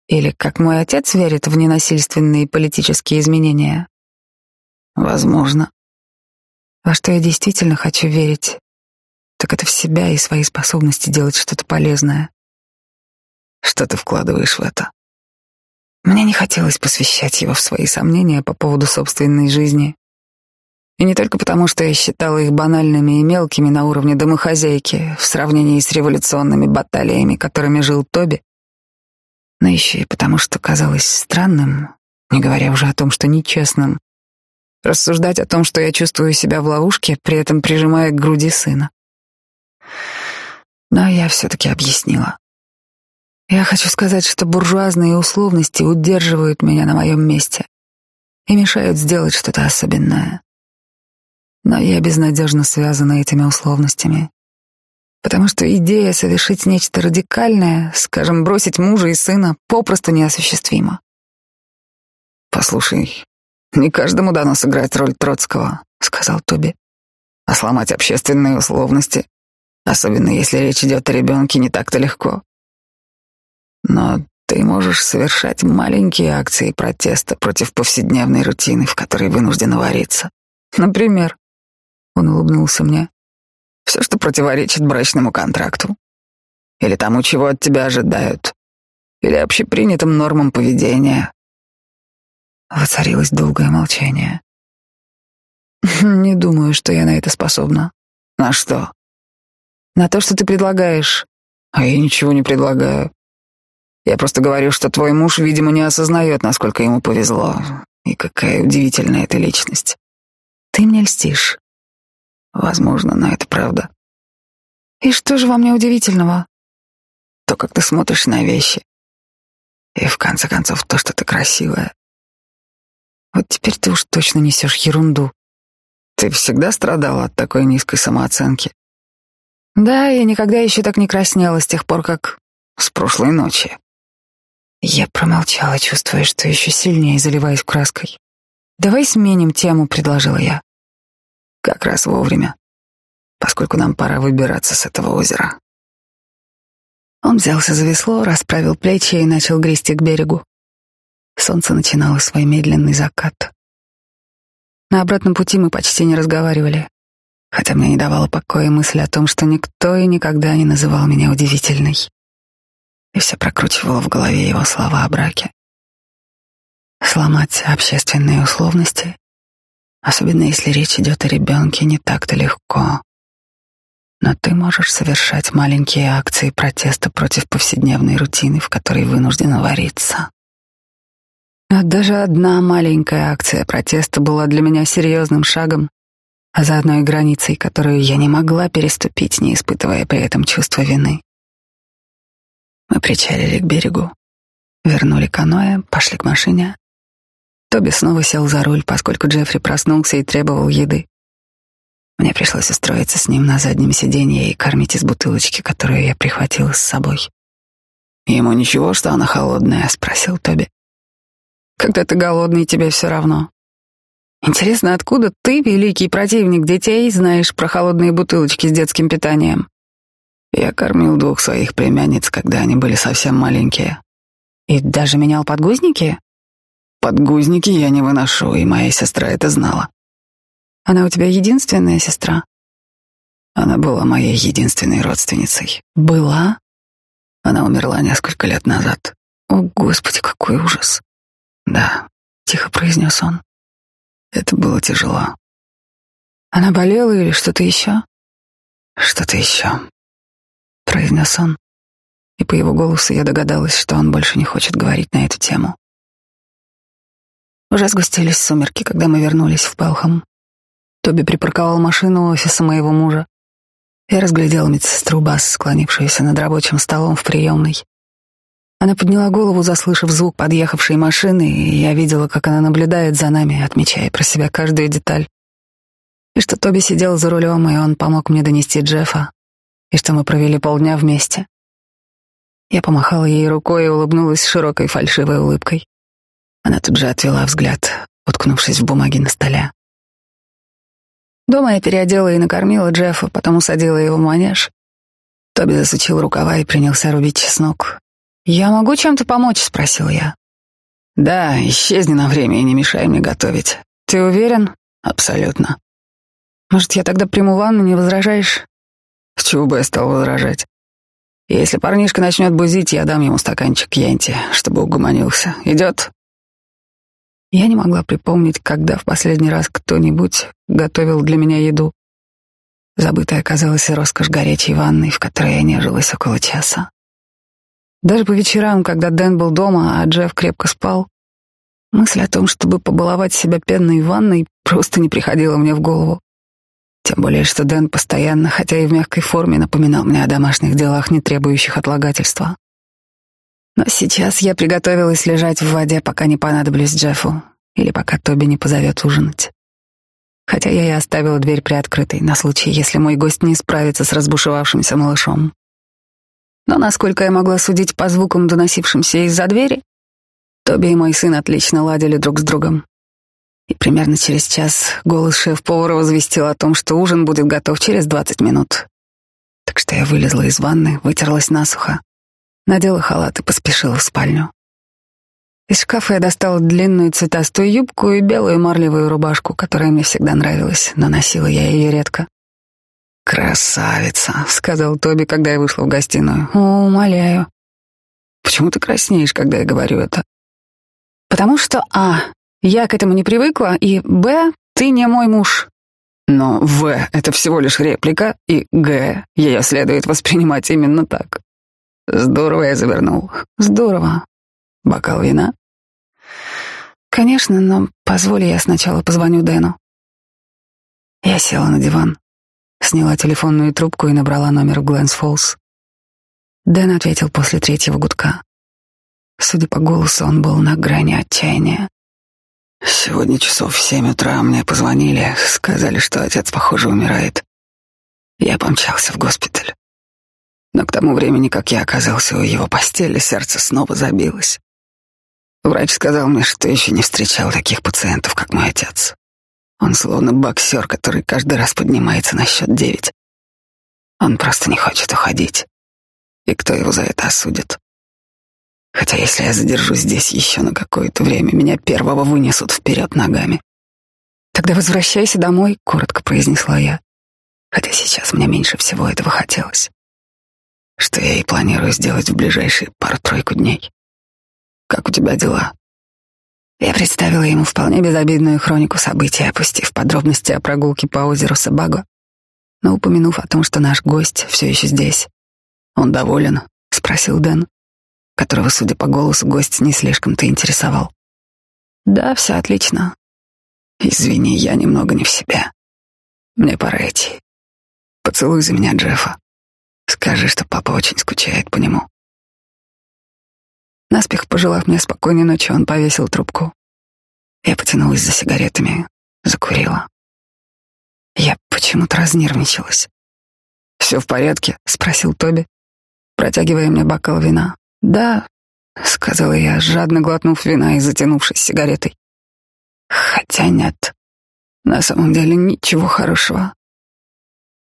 Speaker 1: или как мой отец верит в ненасильственные политические изменения?
Speaker 2: Возможно.
Speaker 1: Во что я действительно хочу верить, так это в себя и свои способности делать что-то полезное.
Speaker 2: Что ты вкладываешь в это?
Speaker 1: Мне не хотелось посвящать его в свои сомнения по поводу собственной жизни. И не только потому, что я считала их банальными и мелкими на уровне домохозяйки в сравнении с революционными баталиями, которыми жил Тоби, но еще и потому, что казалось странным, не говоря уже о том, что нечестным, рассуждать о том, что я чувствую себя в ловушке, при этом прижимая к груди сына. Но я все-таки объяснила. Я хочу сказать, что буржуазные условности удерживают меня на моем месте и мешают сделать что-то особенное. Но я безнадежно связана этими условностями потому что идея совершить нечто радикальное, скажем, бросить мужа и сына, попросту неосуществима.
Speaker 2: «Послушай, не каждому дано сыграть роль Троцкого», — сказал Тоби. «А сломать общественные условности, особенно если речь идет о ребенке, не так-то легко. Но ты можешь совершать маленькие акции протеста против повседневной рутины, в которой вынуждена вариться.
Speaker 1: Например, он улыбнулся мне.
Speaker 2: Все, что противоречит брачному контракту. Или тому, чего от тебя ожидают. Или общепринятым нормам поведения.
Speaker 1: Воцарилось долгое молчание. Не думаю, что я на это способна.
Speaker 2: На что?
Speaker 1: На то, что ты предлагаешь.
Speaker 2: А я ничего не предлагаю. Я просто говорю, что твой муж, видимо, не осознает, насколько ему повезло. И какая удивительная эта личность.
Speaker 1: Ты мне льстишь.
Speaker 2: Возможно, но это правда.
Speaker 1: И что же во мне удивительного?
Speaker 2: То, как ты смотришь на вещи. И в конце концов, то, что ты красивая.
Speaker 1: Вот теперь ты уж точно несешь ерунду.
Speaker 2: Ты всегда страдала от такой низкой самооценки?
Speaker 1: Да, я никогда еще так не краснела с тех пор, как...
Speaker 2: С прошлой ночи.
Speaker 1: Я промолчала, чувствуя, что еще сильнее заливаюсь краской. «Давай сменим тему», — предложила я.
Speaker 2: Как раз вовремя, поскольку нам пора выбираться с этого озера.
Speaker 1: Он взялся за весло, расправил плечи и начал грести к берегу. Солнце начинало свой медленный закат. На обратном пути мы почти не разговаривали, хотя мне не давала покоя мысль о том, что никто и никогда не называл меня удивительной. И все прокручивало в голове его слова о браке. Сломать общественные условности, Особенно если речь идет о ребенке, не так-то легко. Но ты можешь совершать маленькие акции протеста против повседневной рутины, в которой вынуждена вариться. Но даже одна маленькая акция протеста была для меня серьезным шагом, а заодно и границей, которую я не могла переступить, не испытывая при этом чувства вины. Мы причалили к берегу, вернули каноэ, пошли к машине, Тоби снова сел за руль, поскольку Джеффри проснулся и требовал еды. Мне пришлось устроиться с ним на заднем сиденье и кормить из бутылочки, которую я прихватила с собой.
Speaker 2: «Ему ничего, что она холодная?» — спросил Тоби.
Speaker 1: «Когда ты голодный, тебе все равно». Интересно, откуда ты, великий противник детей, знаешь про холодные бутылочки с детским питанием?
Speaker 2: Я кормил двух своих племянниц, когда они были совсем маленькие.
Speaker 1: И даже менял подгузники?
Speaker 2: Подгузники я не выношу, и моя сестра это знала.
Speaker 1: Она у тебя единственная сестра?
Speaker 2: Она была моей единственной родственницей.
Speaker 1: Была?
Speaker 2: Она умерла несколько лет назад.
Speaker 1: О, Господи, какой ужас.
Speaker 2: Да,
Speaker 1: тихо произнес он.
Speaker 2: Это было тяжело.
Speaker 1: Она болела или что-то еще?
Speaker 2: Что-то еще,
Speaker 1: произнес он. И по его голосу я догадалась, что он больше не хочет говорить на эту тему. Уже сгустились сумерки, когда мы вернулись в Пелхам. Тоби припарковал машину офиса моего мужа. Я разглядел медсестру Бас, склонившуюся над рабочим столом в приемной. Она подняла голову, заслышав звук подъехавшей машины, и я видела, как она наблюдает за нами, отмечая про себя каждую деталь. И что Тоби сидел за рулем, и он помог мне донести Джеффа, и что мы провели полдня вместе. Я помахала ей рукой и улыбнулась широкой фальшивой улыбкой. Она тут же отвела взгляд, уткнувшись в бумаги на столе. Дома я переодела и накормила Джеффа, потом усадила его в манеж. Тоби засучил рукава и принялся рубить чеснок. «Я могу чем-то помочь?» — спросил я.
Speaker 2: «Да, исчезни на время и не мешай мне готовить».
Speaker 1: «Ты уверен?»
Speaker 2: «Абсолютно».
Speaker 1: «Может, я тогда приму ванну, не возражаешь?»
Speaker 2: С чего бы я стал возражать? Если парнишка начнет бузить, я дам ему стаканчик янти, чтобы угомонился. Идет?»
Speaker 1: Я не могла припомнить, когда в последний раз кто-нибудь готовил для меня еду. Забытая оказалась и роскошь горячей ванной, в которой я нежилась около часа. Даже по вечерам, когда Дэн был дома, а Джефф крепко спал, мысль о том, чтобы побаловать себя пенной ванной, просто не приходила мне в голову. Тем более, что Дэн постоянно, хотя и в мягкой форме, напоминал мне о домашних делах, не требующих отлагательства. Но сейчас я приготовилась лежать в воде, пока не понадоблюсь Джеффу, или пока Тоби не позовет ужинать. Хотя я и оставила дверь приоткрытой на случай, если мой гость не справится с разбушевавшимся малышом. Но насколько я могла судить по звукам, доносившимся из-за двери, Тоби и мой сын отлично ладили друг с другом. И примерно через час голос шеф-повара возвестил о том, что ужин будет готов через двадцать минут. Так что я вылезла из ванны, вытерлась насухо надела халат и поспешила в спальню. Из шкафа я достала длинную цветастую юбку и белую марлевую рубашку, которая мне всегда нравилась, но носила я ее редко.
Speaker 2: «Красавица», — сказал Тоби, когда я вышла в гостиную.
Speaker 1: «О, умоляю».
Speaker 2: «Почему ты краснеешь, когда я говорю это?»
Speaker 1: «Потому что, а, я к этому не привыкла, и, б, ты не мой муж».
Speaker 2: Но «в» — это всего лишь реплика, и «г» ее следует воспринимать именно так. Здорово я завернул.
Speaker 1: Здорово.
Speaker 2: Бокал вина?
Speaker 1: Конечно, но позволь я сначала позвоню Дэну. Я села на диван, сняла телефонную трубку и набрала номер Гленс Фоллс. Дэн ответил после третьего гудка. Судя по голосу, он был на грани отчаяния.
Speaker 2: Сегодня часов в семь утра мне позвонили, сказали, что отец, похоже, умирает. Я помчался в госпиталь. Но к тому времени, как я оказался у его постели, сердце снова забилось. Врач сказал мне, что еще не встречал таких пациентов, как мой отец. Он словно боксер, который каждый раз поднимается на счет девять. Он просто не хочет уходить. И кто его за это осудит? Хотя если я задержусь здесь еще на какое-то время, меня первого вынесут вперед ногами.
Speaker 1: Тогда возвращайся домой, коротко произнесла я. Хотя сейчас мне меньше всего этого хотелось
Speaker 2: что я и планирую сделать в ближайшие пару-тройку дней. Как у тебя дела?
Speaker 1: Я представила ему вполне безобидную хронику событий, опустив подробности о прогулке по озеру Сабаго, но упомянув о том, что наш гость все еще здесь.
Speaker 2: «Он доволен?»
Speaker 1: — спросил Дэн, которого, судя по голосу, гость не слишком-то интересовал. «Да, все отлично.
Speaker 2: Извини, я немного не в себе. Мне пора идти. Поцелуй за меня Джеффа. Скажи, что папа очень скучает по нему.
Speaker 1: Наспех пожелав мне спокойной ночи, он повесил трубку. Я потянулась за сигаретами, закурила. Я почему-то разнервничалась.
Speaker 2: «Все в порядке?»
Speaker 1: — спросил Тоби, протягивая мне бокал вина. «Да», — сказала я, жадно глотнув вина и затянувшись сигаретой. «Хотя нет». На самом деле ничего хорошего.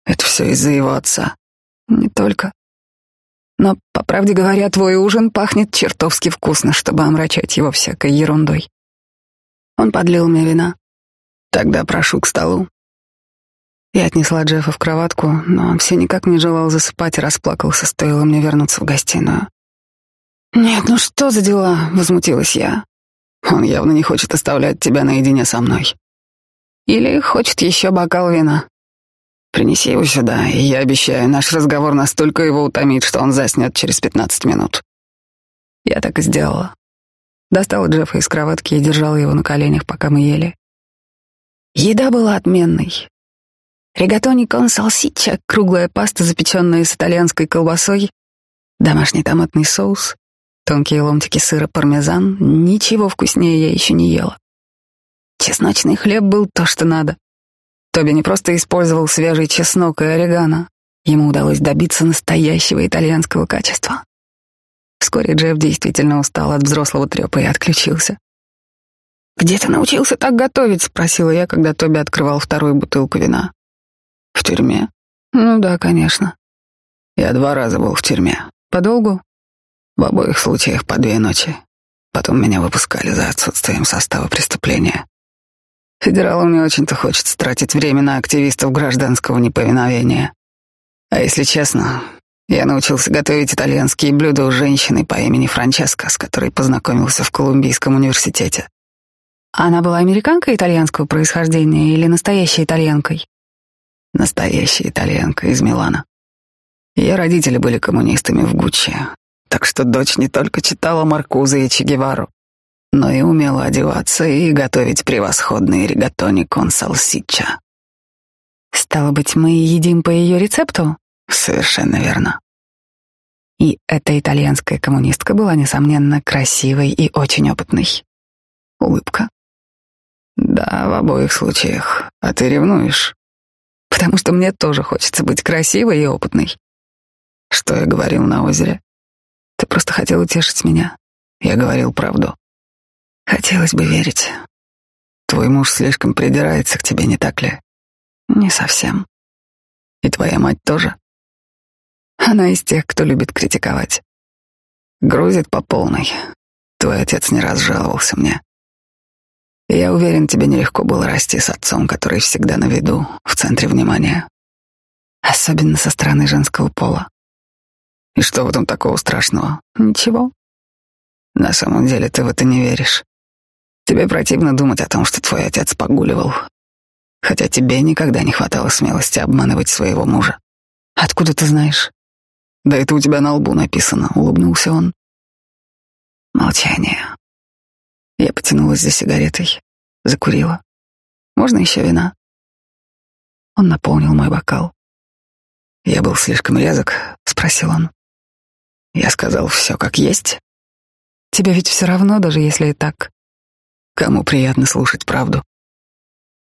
Speaker 2: Это все из-за его отца.
Speaker 1: Не только. Но, по правде говоря, твой ужин пахнет чертовски вкусно, чтобы омрачать его всякой ерундой. Он подлил мне вина.
Speaker 2: Тогда прошу к столу.
Speaker 1: Я отнесла Джеффа в кроватку, но он все никак не желал засыпать и расплакался, стоило мне вернуться в гостиную. «Нет, ну что за дела?» — возмутилась я.
Speaker 2: «Он явно не хочет оставлять тебя наедине со мной.
Speaker 1: Или хочет еще бокал вина.
Speaker 2: Принеси его сюда, и я обещаю, наш разговор настолько его утомит, что он заснет через пятнадцать минут».
Speaker 1: Я так и сделала. Достала Джеффа из кроватки и держала его на коленях, пока мы ели. Еда была отменной. Ригатони кон салсича, круглая паста, запеченная с итальянской колбасой, домашний томатный соус, тонкие ломтики сыра пармезан. Ничего вкуснее я еще не ела. Чесночный хлеб был то, что надо. Тоби не просто использовал свежий чеснок и орегано. Ему удалось добиться настоящего итальянского качества. Вскоре Джефф действительно устал от взрослого трепа и отключился. «Где ты научился так готовить?» — спросила я, когда Тоби открывал вторую бутылку вина.
Speaker 2: В тюрьме?
Speaker 1: Ну да, конечно.
Speaker 2: Я два раза был в тюрьме.
Speaker 1: Подолгу?
Speaker 2: В обоих случаях по две ночи. Потом меня выпускали за отсутствием состава преступления. Федералам не очень-то хочется тратить время на активистов гражданского неповиновения. А если честно, я научился готовить итальянские блюда у женщины по имени Франческа, с которой познакомился в Колумбийском университете.
Speaker 1: Она была американкой итальянского происхождения или настоящей итальянкой?
Speaker 2: Настоящая итальянка из Милана. Ее родители были коммунистами в Гуччи, так что дочь не только читала Маркуза и Че Гевару, но и умела одеваться и готовить превосходные ригатони кон салсича.
Speaker 1: Стало быть, мы едим по ее рецепту?
Speaker 2: Совершенно верно.
Speaker 1: И эта итальянская коммунистка была, несомненно, красивой и очень опытной.
Speaker 2: Улыбка. Да, в обоих случаях. А ты ревнуешь?
Speaker 1: потому что мне тоже хочется быть красивой и опытной.
Speaker 2: Что я говорил на озере?
Speaker 1: Ты просто хотел утешить меня.
Speaker 2: Я говорил правду.
Speaker 1: Хотелось бы верить.
Speaker 2: Твой муж слишком придирается к тебе, не так ли?
Speaker 1: Не совсем.
Speaker 2: И твоя мать тоже?
Speaker 1: Она из тех, кто любит критиковать.
Speaker 2: Грузит по полной. Твой отец не раз жаловался мне. Я уверен, тебе нелегко было расти с отцом, который всегда на виду, в центре внимания.
Speaker 1: Особенно со стороны женского пола.
Speaker 2: И что в этом такого страшного?
Speaker 1: Ничего.
Speaker 2: На самом деле ты в это не веришь. Тебе противно думать о том, что твой отец погуливал. Хотя тебе никогда не хватало смелости обманывать своего мужа.
Speaker 1: Откуда ты знаешь?
Speaker 2: Да это у тебя на лбу написано, улыбнулся он.
Speaker 1: Молчание. Я потянулась за сигаретой, закурила. Можно еще вина? Он наполнил мой бокал.
Speaker 2: Я был слишком резок, спросил он. Я сказал все как есть.
Speaker 1: Тебе ведь все равно, даже если и так.
Speaker 2: Кому приятно слушать правду?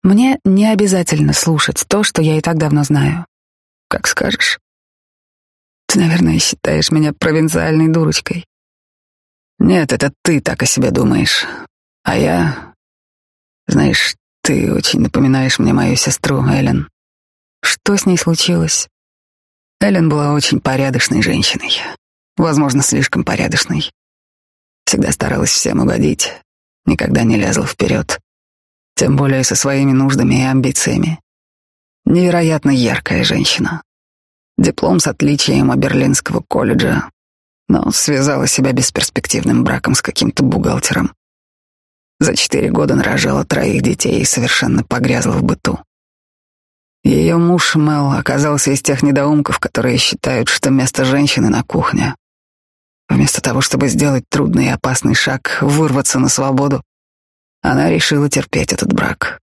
Speaker 1: Мне не обязательно слушать то, что я и так давно знаю.
Speaker 2: Как скажешь.
Speaker 1: Ты, наверное, считаешь меня провинциальной дурочкой.
Speaker 2: Нет, это ты так о себе думаешь. А я... Знаешь, ты очень напоминаешь мне мою сестру Эллен.
Speaker 1: Что с ней случилось?
Speaker 2: Эллен была очень порядочной женщиной. Возможно, слишком порядочной. Всегда старалась всем угодить, никогда не лезла вперед. Тем более со своими нуждами и амбициями. Невероятно яркая женщина. Диплом с отличием Аберлинского колледжа, но связала себя бесперспективным браком с каким-то бухгалтером. За четыре года нарожала троих детей и совершенно погрязла в быту. Ее муж Мел оказался из тех недоумков, которые считают, что место женщины на кухне. Вместо того, чтобы сделать трудный и опасный шаг, вырваться на свободу, она решила терпеть этот брак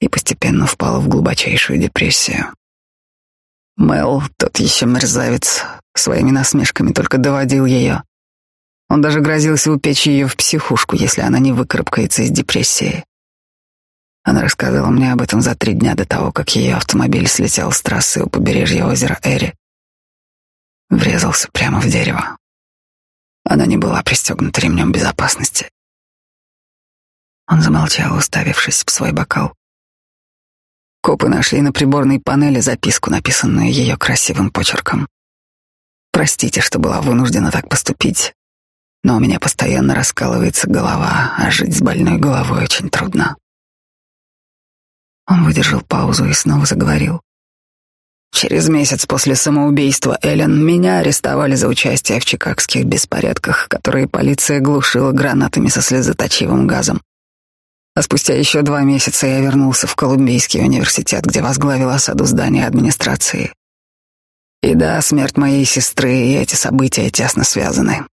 Speaker 2: и постепенно впала в глубочайшую депрессию. Мел, тот еще мерзавец, своими насмешками только доводил ее. Он даже грозился упечь ее в психушку, если она не выкарабкается из депрессии. Она рассказала мне об этом за три дня до того, как ее автомобиль слетел с трассы у побережья озера Эри. Врезался прямо в дерево. Она не была пристегнута ремнем безопасности. Он замолчал, уставившись в свой бокал. Копы нашли на приборной панели записку, написанную ее красивым почерком. Простите, что была вынуждена так поступить, но у меня постоянно раскалывается голова, а жить с больной головой очень трудно. Он выдержал паузу и снова заговорил. Через месяц после самоубийства Эллен меня арестовали за участие в чикагских беспорядках, которые полиция глушила гранатами со слезоточивым газом. А спустя еще два месяца я вернулся в Колумбийский университет, где возглавил осаду здания администрации. И да, смерть моей сестры и эти события тесно связаны.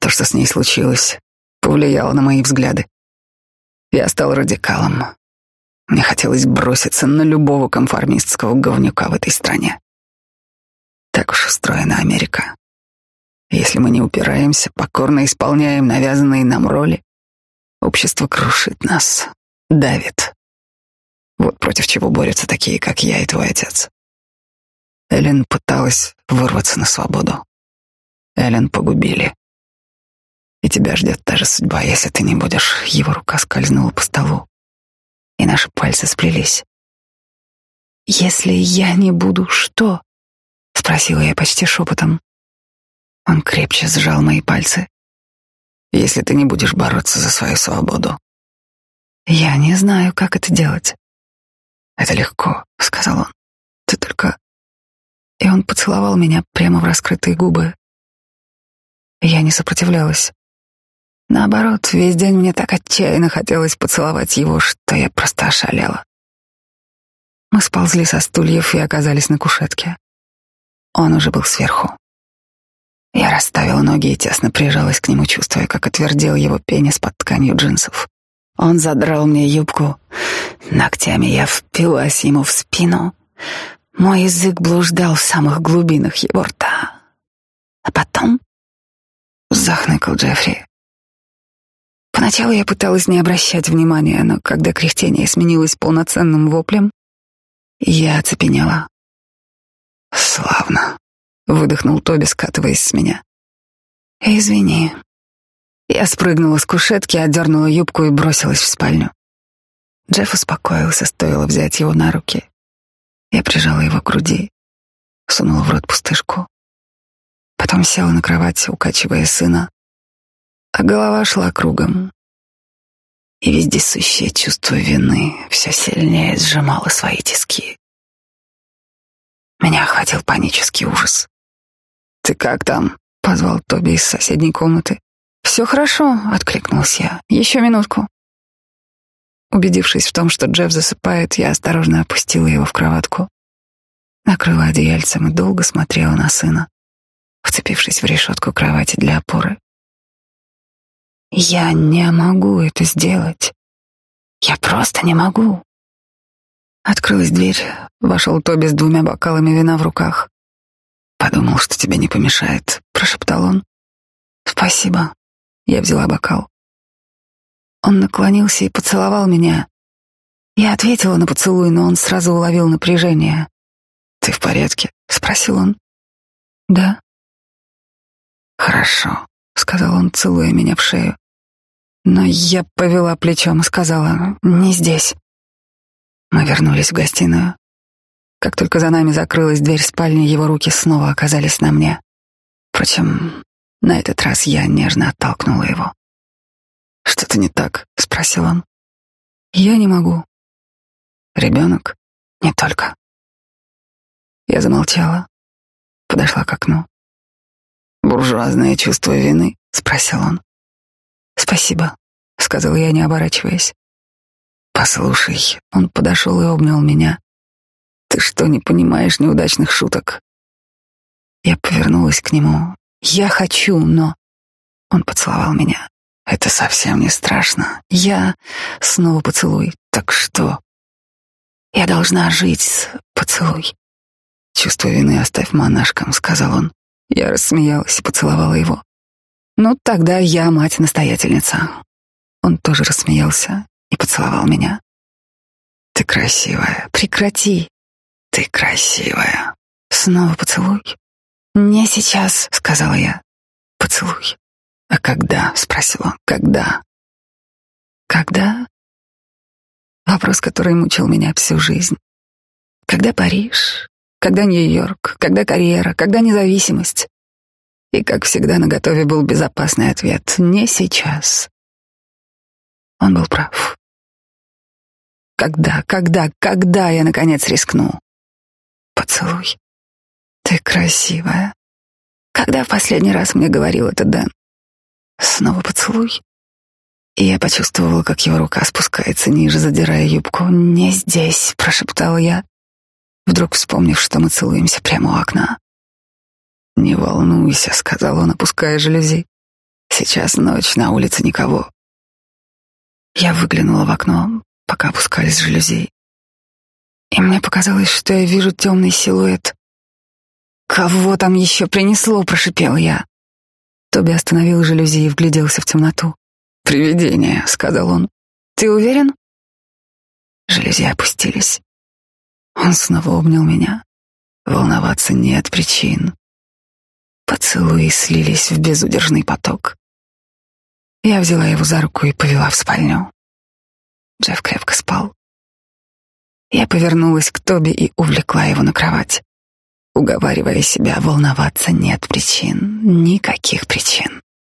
Speaker 2: То, что с ней случилось, повлияло на мои взгляды. Я стал радикалом. Мне хотелось броситься на любого конформистского говнюка в этой стране. Так уж устроена Америка. Если мы не упираемся, покорно исполняем навязанные нам роли, общество крушит нас, давит. Вот против чего борются такие, как я и твой отец. Эллен пыталась вырваться на свободу. Эллен погубили. И тебя ждет та же судьба, если ты не будешь. Его рука скользнула по столу, и наши пальцы сплелись. Если я не буду, что? спросила я почти шепотом. Он крепче сжал мои пальцы. Если ты не будешь бороться за свою свободу. Я не знаю, как это делать. Это легко, сказал он. Ты только и он поцеловал меня прямо в раскрытые губы. Я не сопротивлялась. Наоборот, весь день мне так отчаянно хотелось поцеловать его, что я просто ошалела. Мы сползли со стульев и оказались на кушетке. Он уже был сверху. Я расставила ноги и тесно прижалась к нему, чувствуя, как отвердел его пенис под тканью джинсов. Он задрал мне юбку. Ногтями я впилась ему в спину, мой язык блуждал в самых глубинах его рта. А потом захныкал Джеффри. Поначалу я пыталась не обращать внимания, но когда кряхтение сменилось полноценным воплем, я оцепенела. «Славно», — выдохнул Тоби, скатываясь с меня. «Извини». Я спрыгнула с кушетки, отдернула юбку и бросилась в спальню. Джефф успокоился, стоило взять его на руки. Я прижала его к груди, сунула в рот пустышку. Потом села на кровать, укачивая сына, голова шла кругом. И вездесущее чувство вины все сильнее сжимало свои тиски. Меня охватил панический ужас. «Ты как там?» — позвал Тоби из соседней комнаты. «Все хорошо», — откликнулся я. «Еще минутку». Убедившись в том, что Джефф засыпает, я осторожно опустила его в кроватку, накрыла одеяльцем и долго смотрела на сына, вцепившись в решетку кровати для опоры. Я не могу это сделать. Я просто не могу. Открылась дверь, вошел Тоби с двумя бокалами вина в руках. Подумал, что тебе не помешает, прошептал он. Спасибо. Я взяла бокал. Он наклонился и поцеловал меня. Я ответила на поцелуй, но он сразу уловил напряжение. «Ты в порядке?» — спросил он. «Да». «Хорошо», — сказал он, целуя меня в шею. Но я повела плечом и сказала «не здесь». Мы вернулись в гостиную. Как только за нами закрылась дверь спальни, его руки снова оказались на мне. Впрочем, на этот раз я нежно оттолкнула его. «Что-то не так?» — спросил он. «Я не могу». «Ребенок?» «Не только». Я замолчала, подошла к окну. «Буржуазное чувство вины?» — спросил он. «Спасибо», — сказал я, не оборачиваясь. «Послушай», — он подошел и обнял меня. «Ты что, не понимаешь неудачных шуток?» Я повернулась к нему. «Я хочу, но...» Он поцеловал меня. Это совсем не страшно. Я снова поцелуй. Так что? Я должна жить. Поцелуй. Чувство вины оставь монашкам, сказал он. Я рассмеялась и поцеловала его. Ну, тогда я мать-настоятельница. Он тоже рассмеялся и поцеловал меня. Ты красивая. Прекрати. Ты красивая. Снова поцелуй. Не сейчас, сказала я. Поцелуй. «А когда?» — спросил он. «Когда?» «Когда?»
Speaker 1: Вопрос, который мучил меня всю жизнь. Когда Париж? Когда Нью-Йорк? Когда карьера? Когда независимость? И, как всегда, на готове был безопасный ответ. Не сейчас. Он был прав. Когда, когда, когда я, наконец, рискну? Поцелуй. Ты красивая. Когда в последний раз мне говорил это Дэн? Снова поцелуй. И я почувствовала, как его рука спускается ниже, задирая юбку. «Не здесь», — прошептала я, вдруг вспомнив, что мы целуемся прямо у окна. «Не волнуйся», — сказал он, опуская жалюзи. «Сейчас ночь, на улице никого». Я выглянула в окно, пока опускались жалюзи. И мне показалось, что я вижу темный силуэт. «Кого там еще принесло?» — прошипел я. Тоби остановил жалюзи и вгляделся в темноту. «Привидение», — сказал он. «Ты уверен?» Жалюзи опустились. Он снова обнял меня. Волноваться нет причин. Поцелуи слились в безудержный поток. Я взяла его за руку и повела в спальню. Джефф крепко спал. Я повернулась к Тоби и увлекла его на кровать, уговаривая себя волноваться нет причин, никаких причин.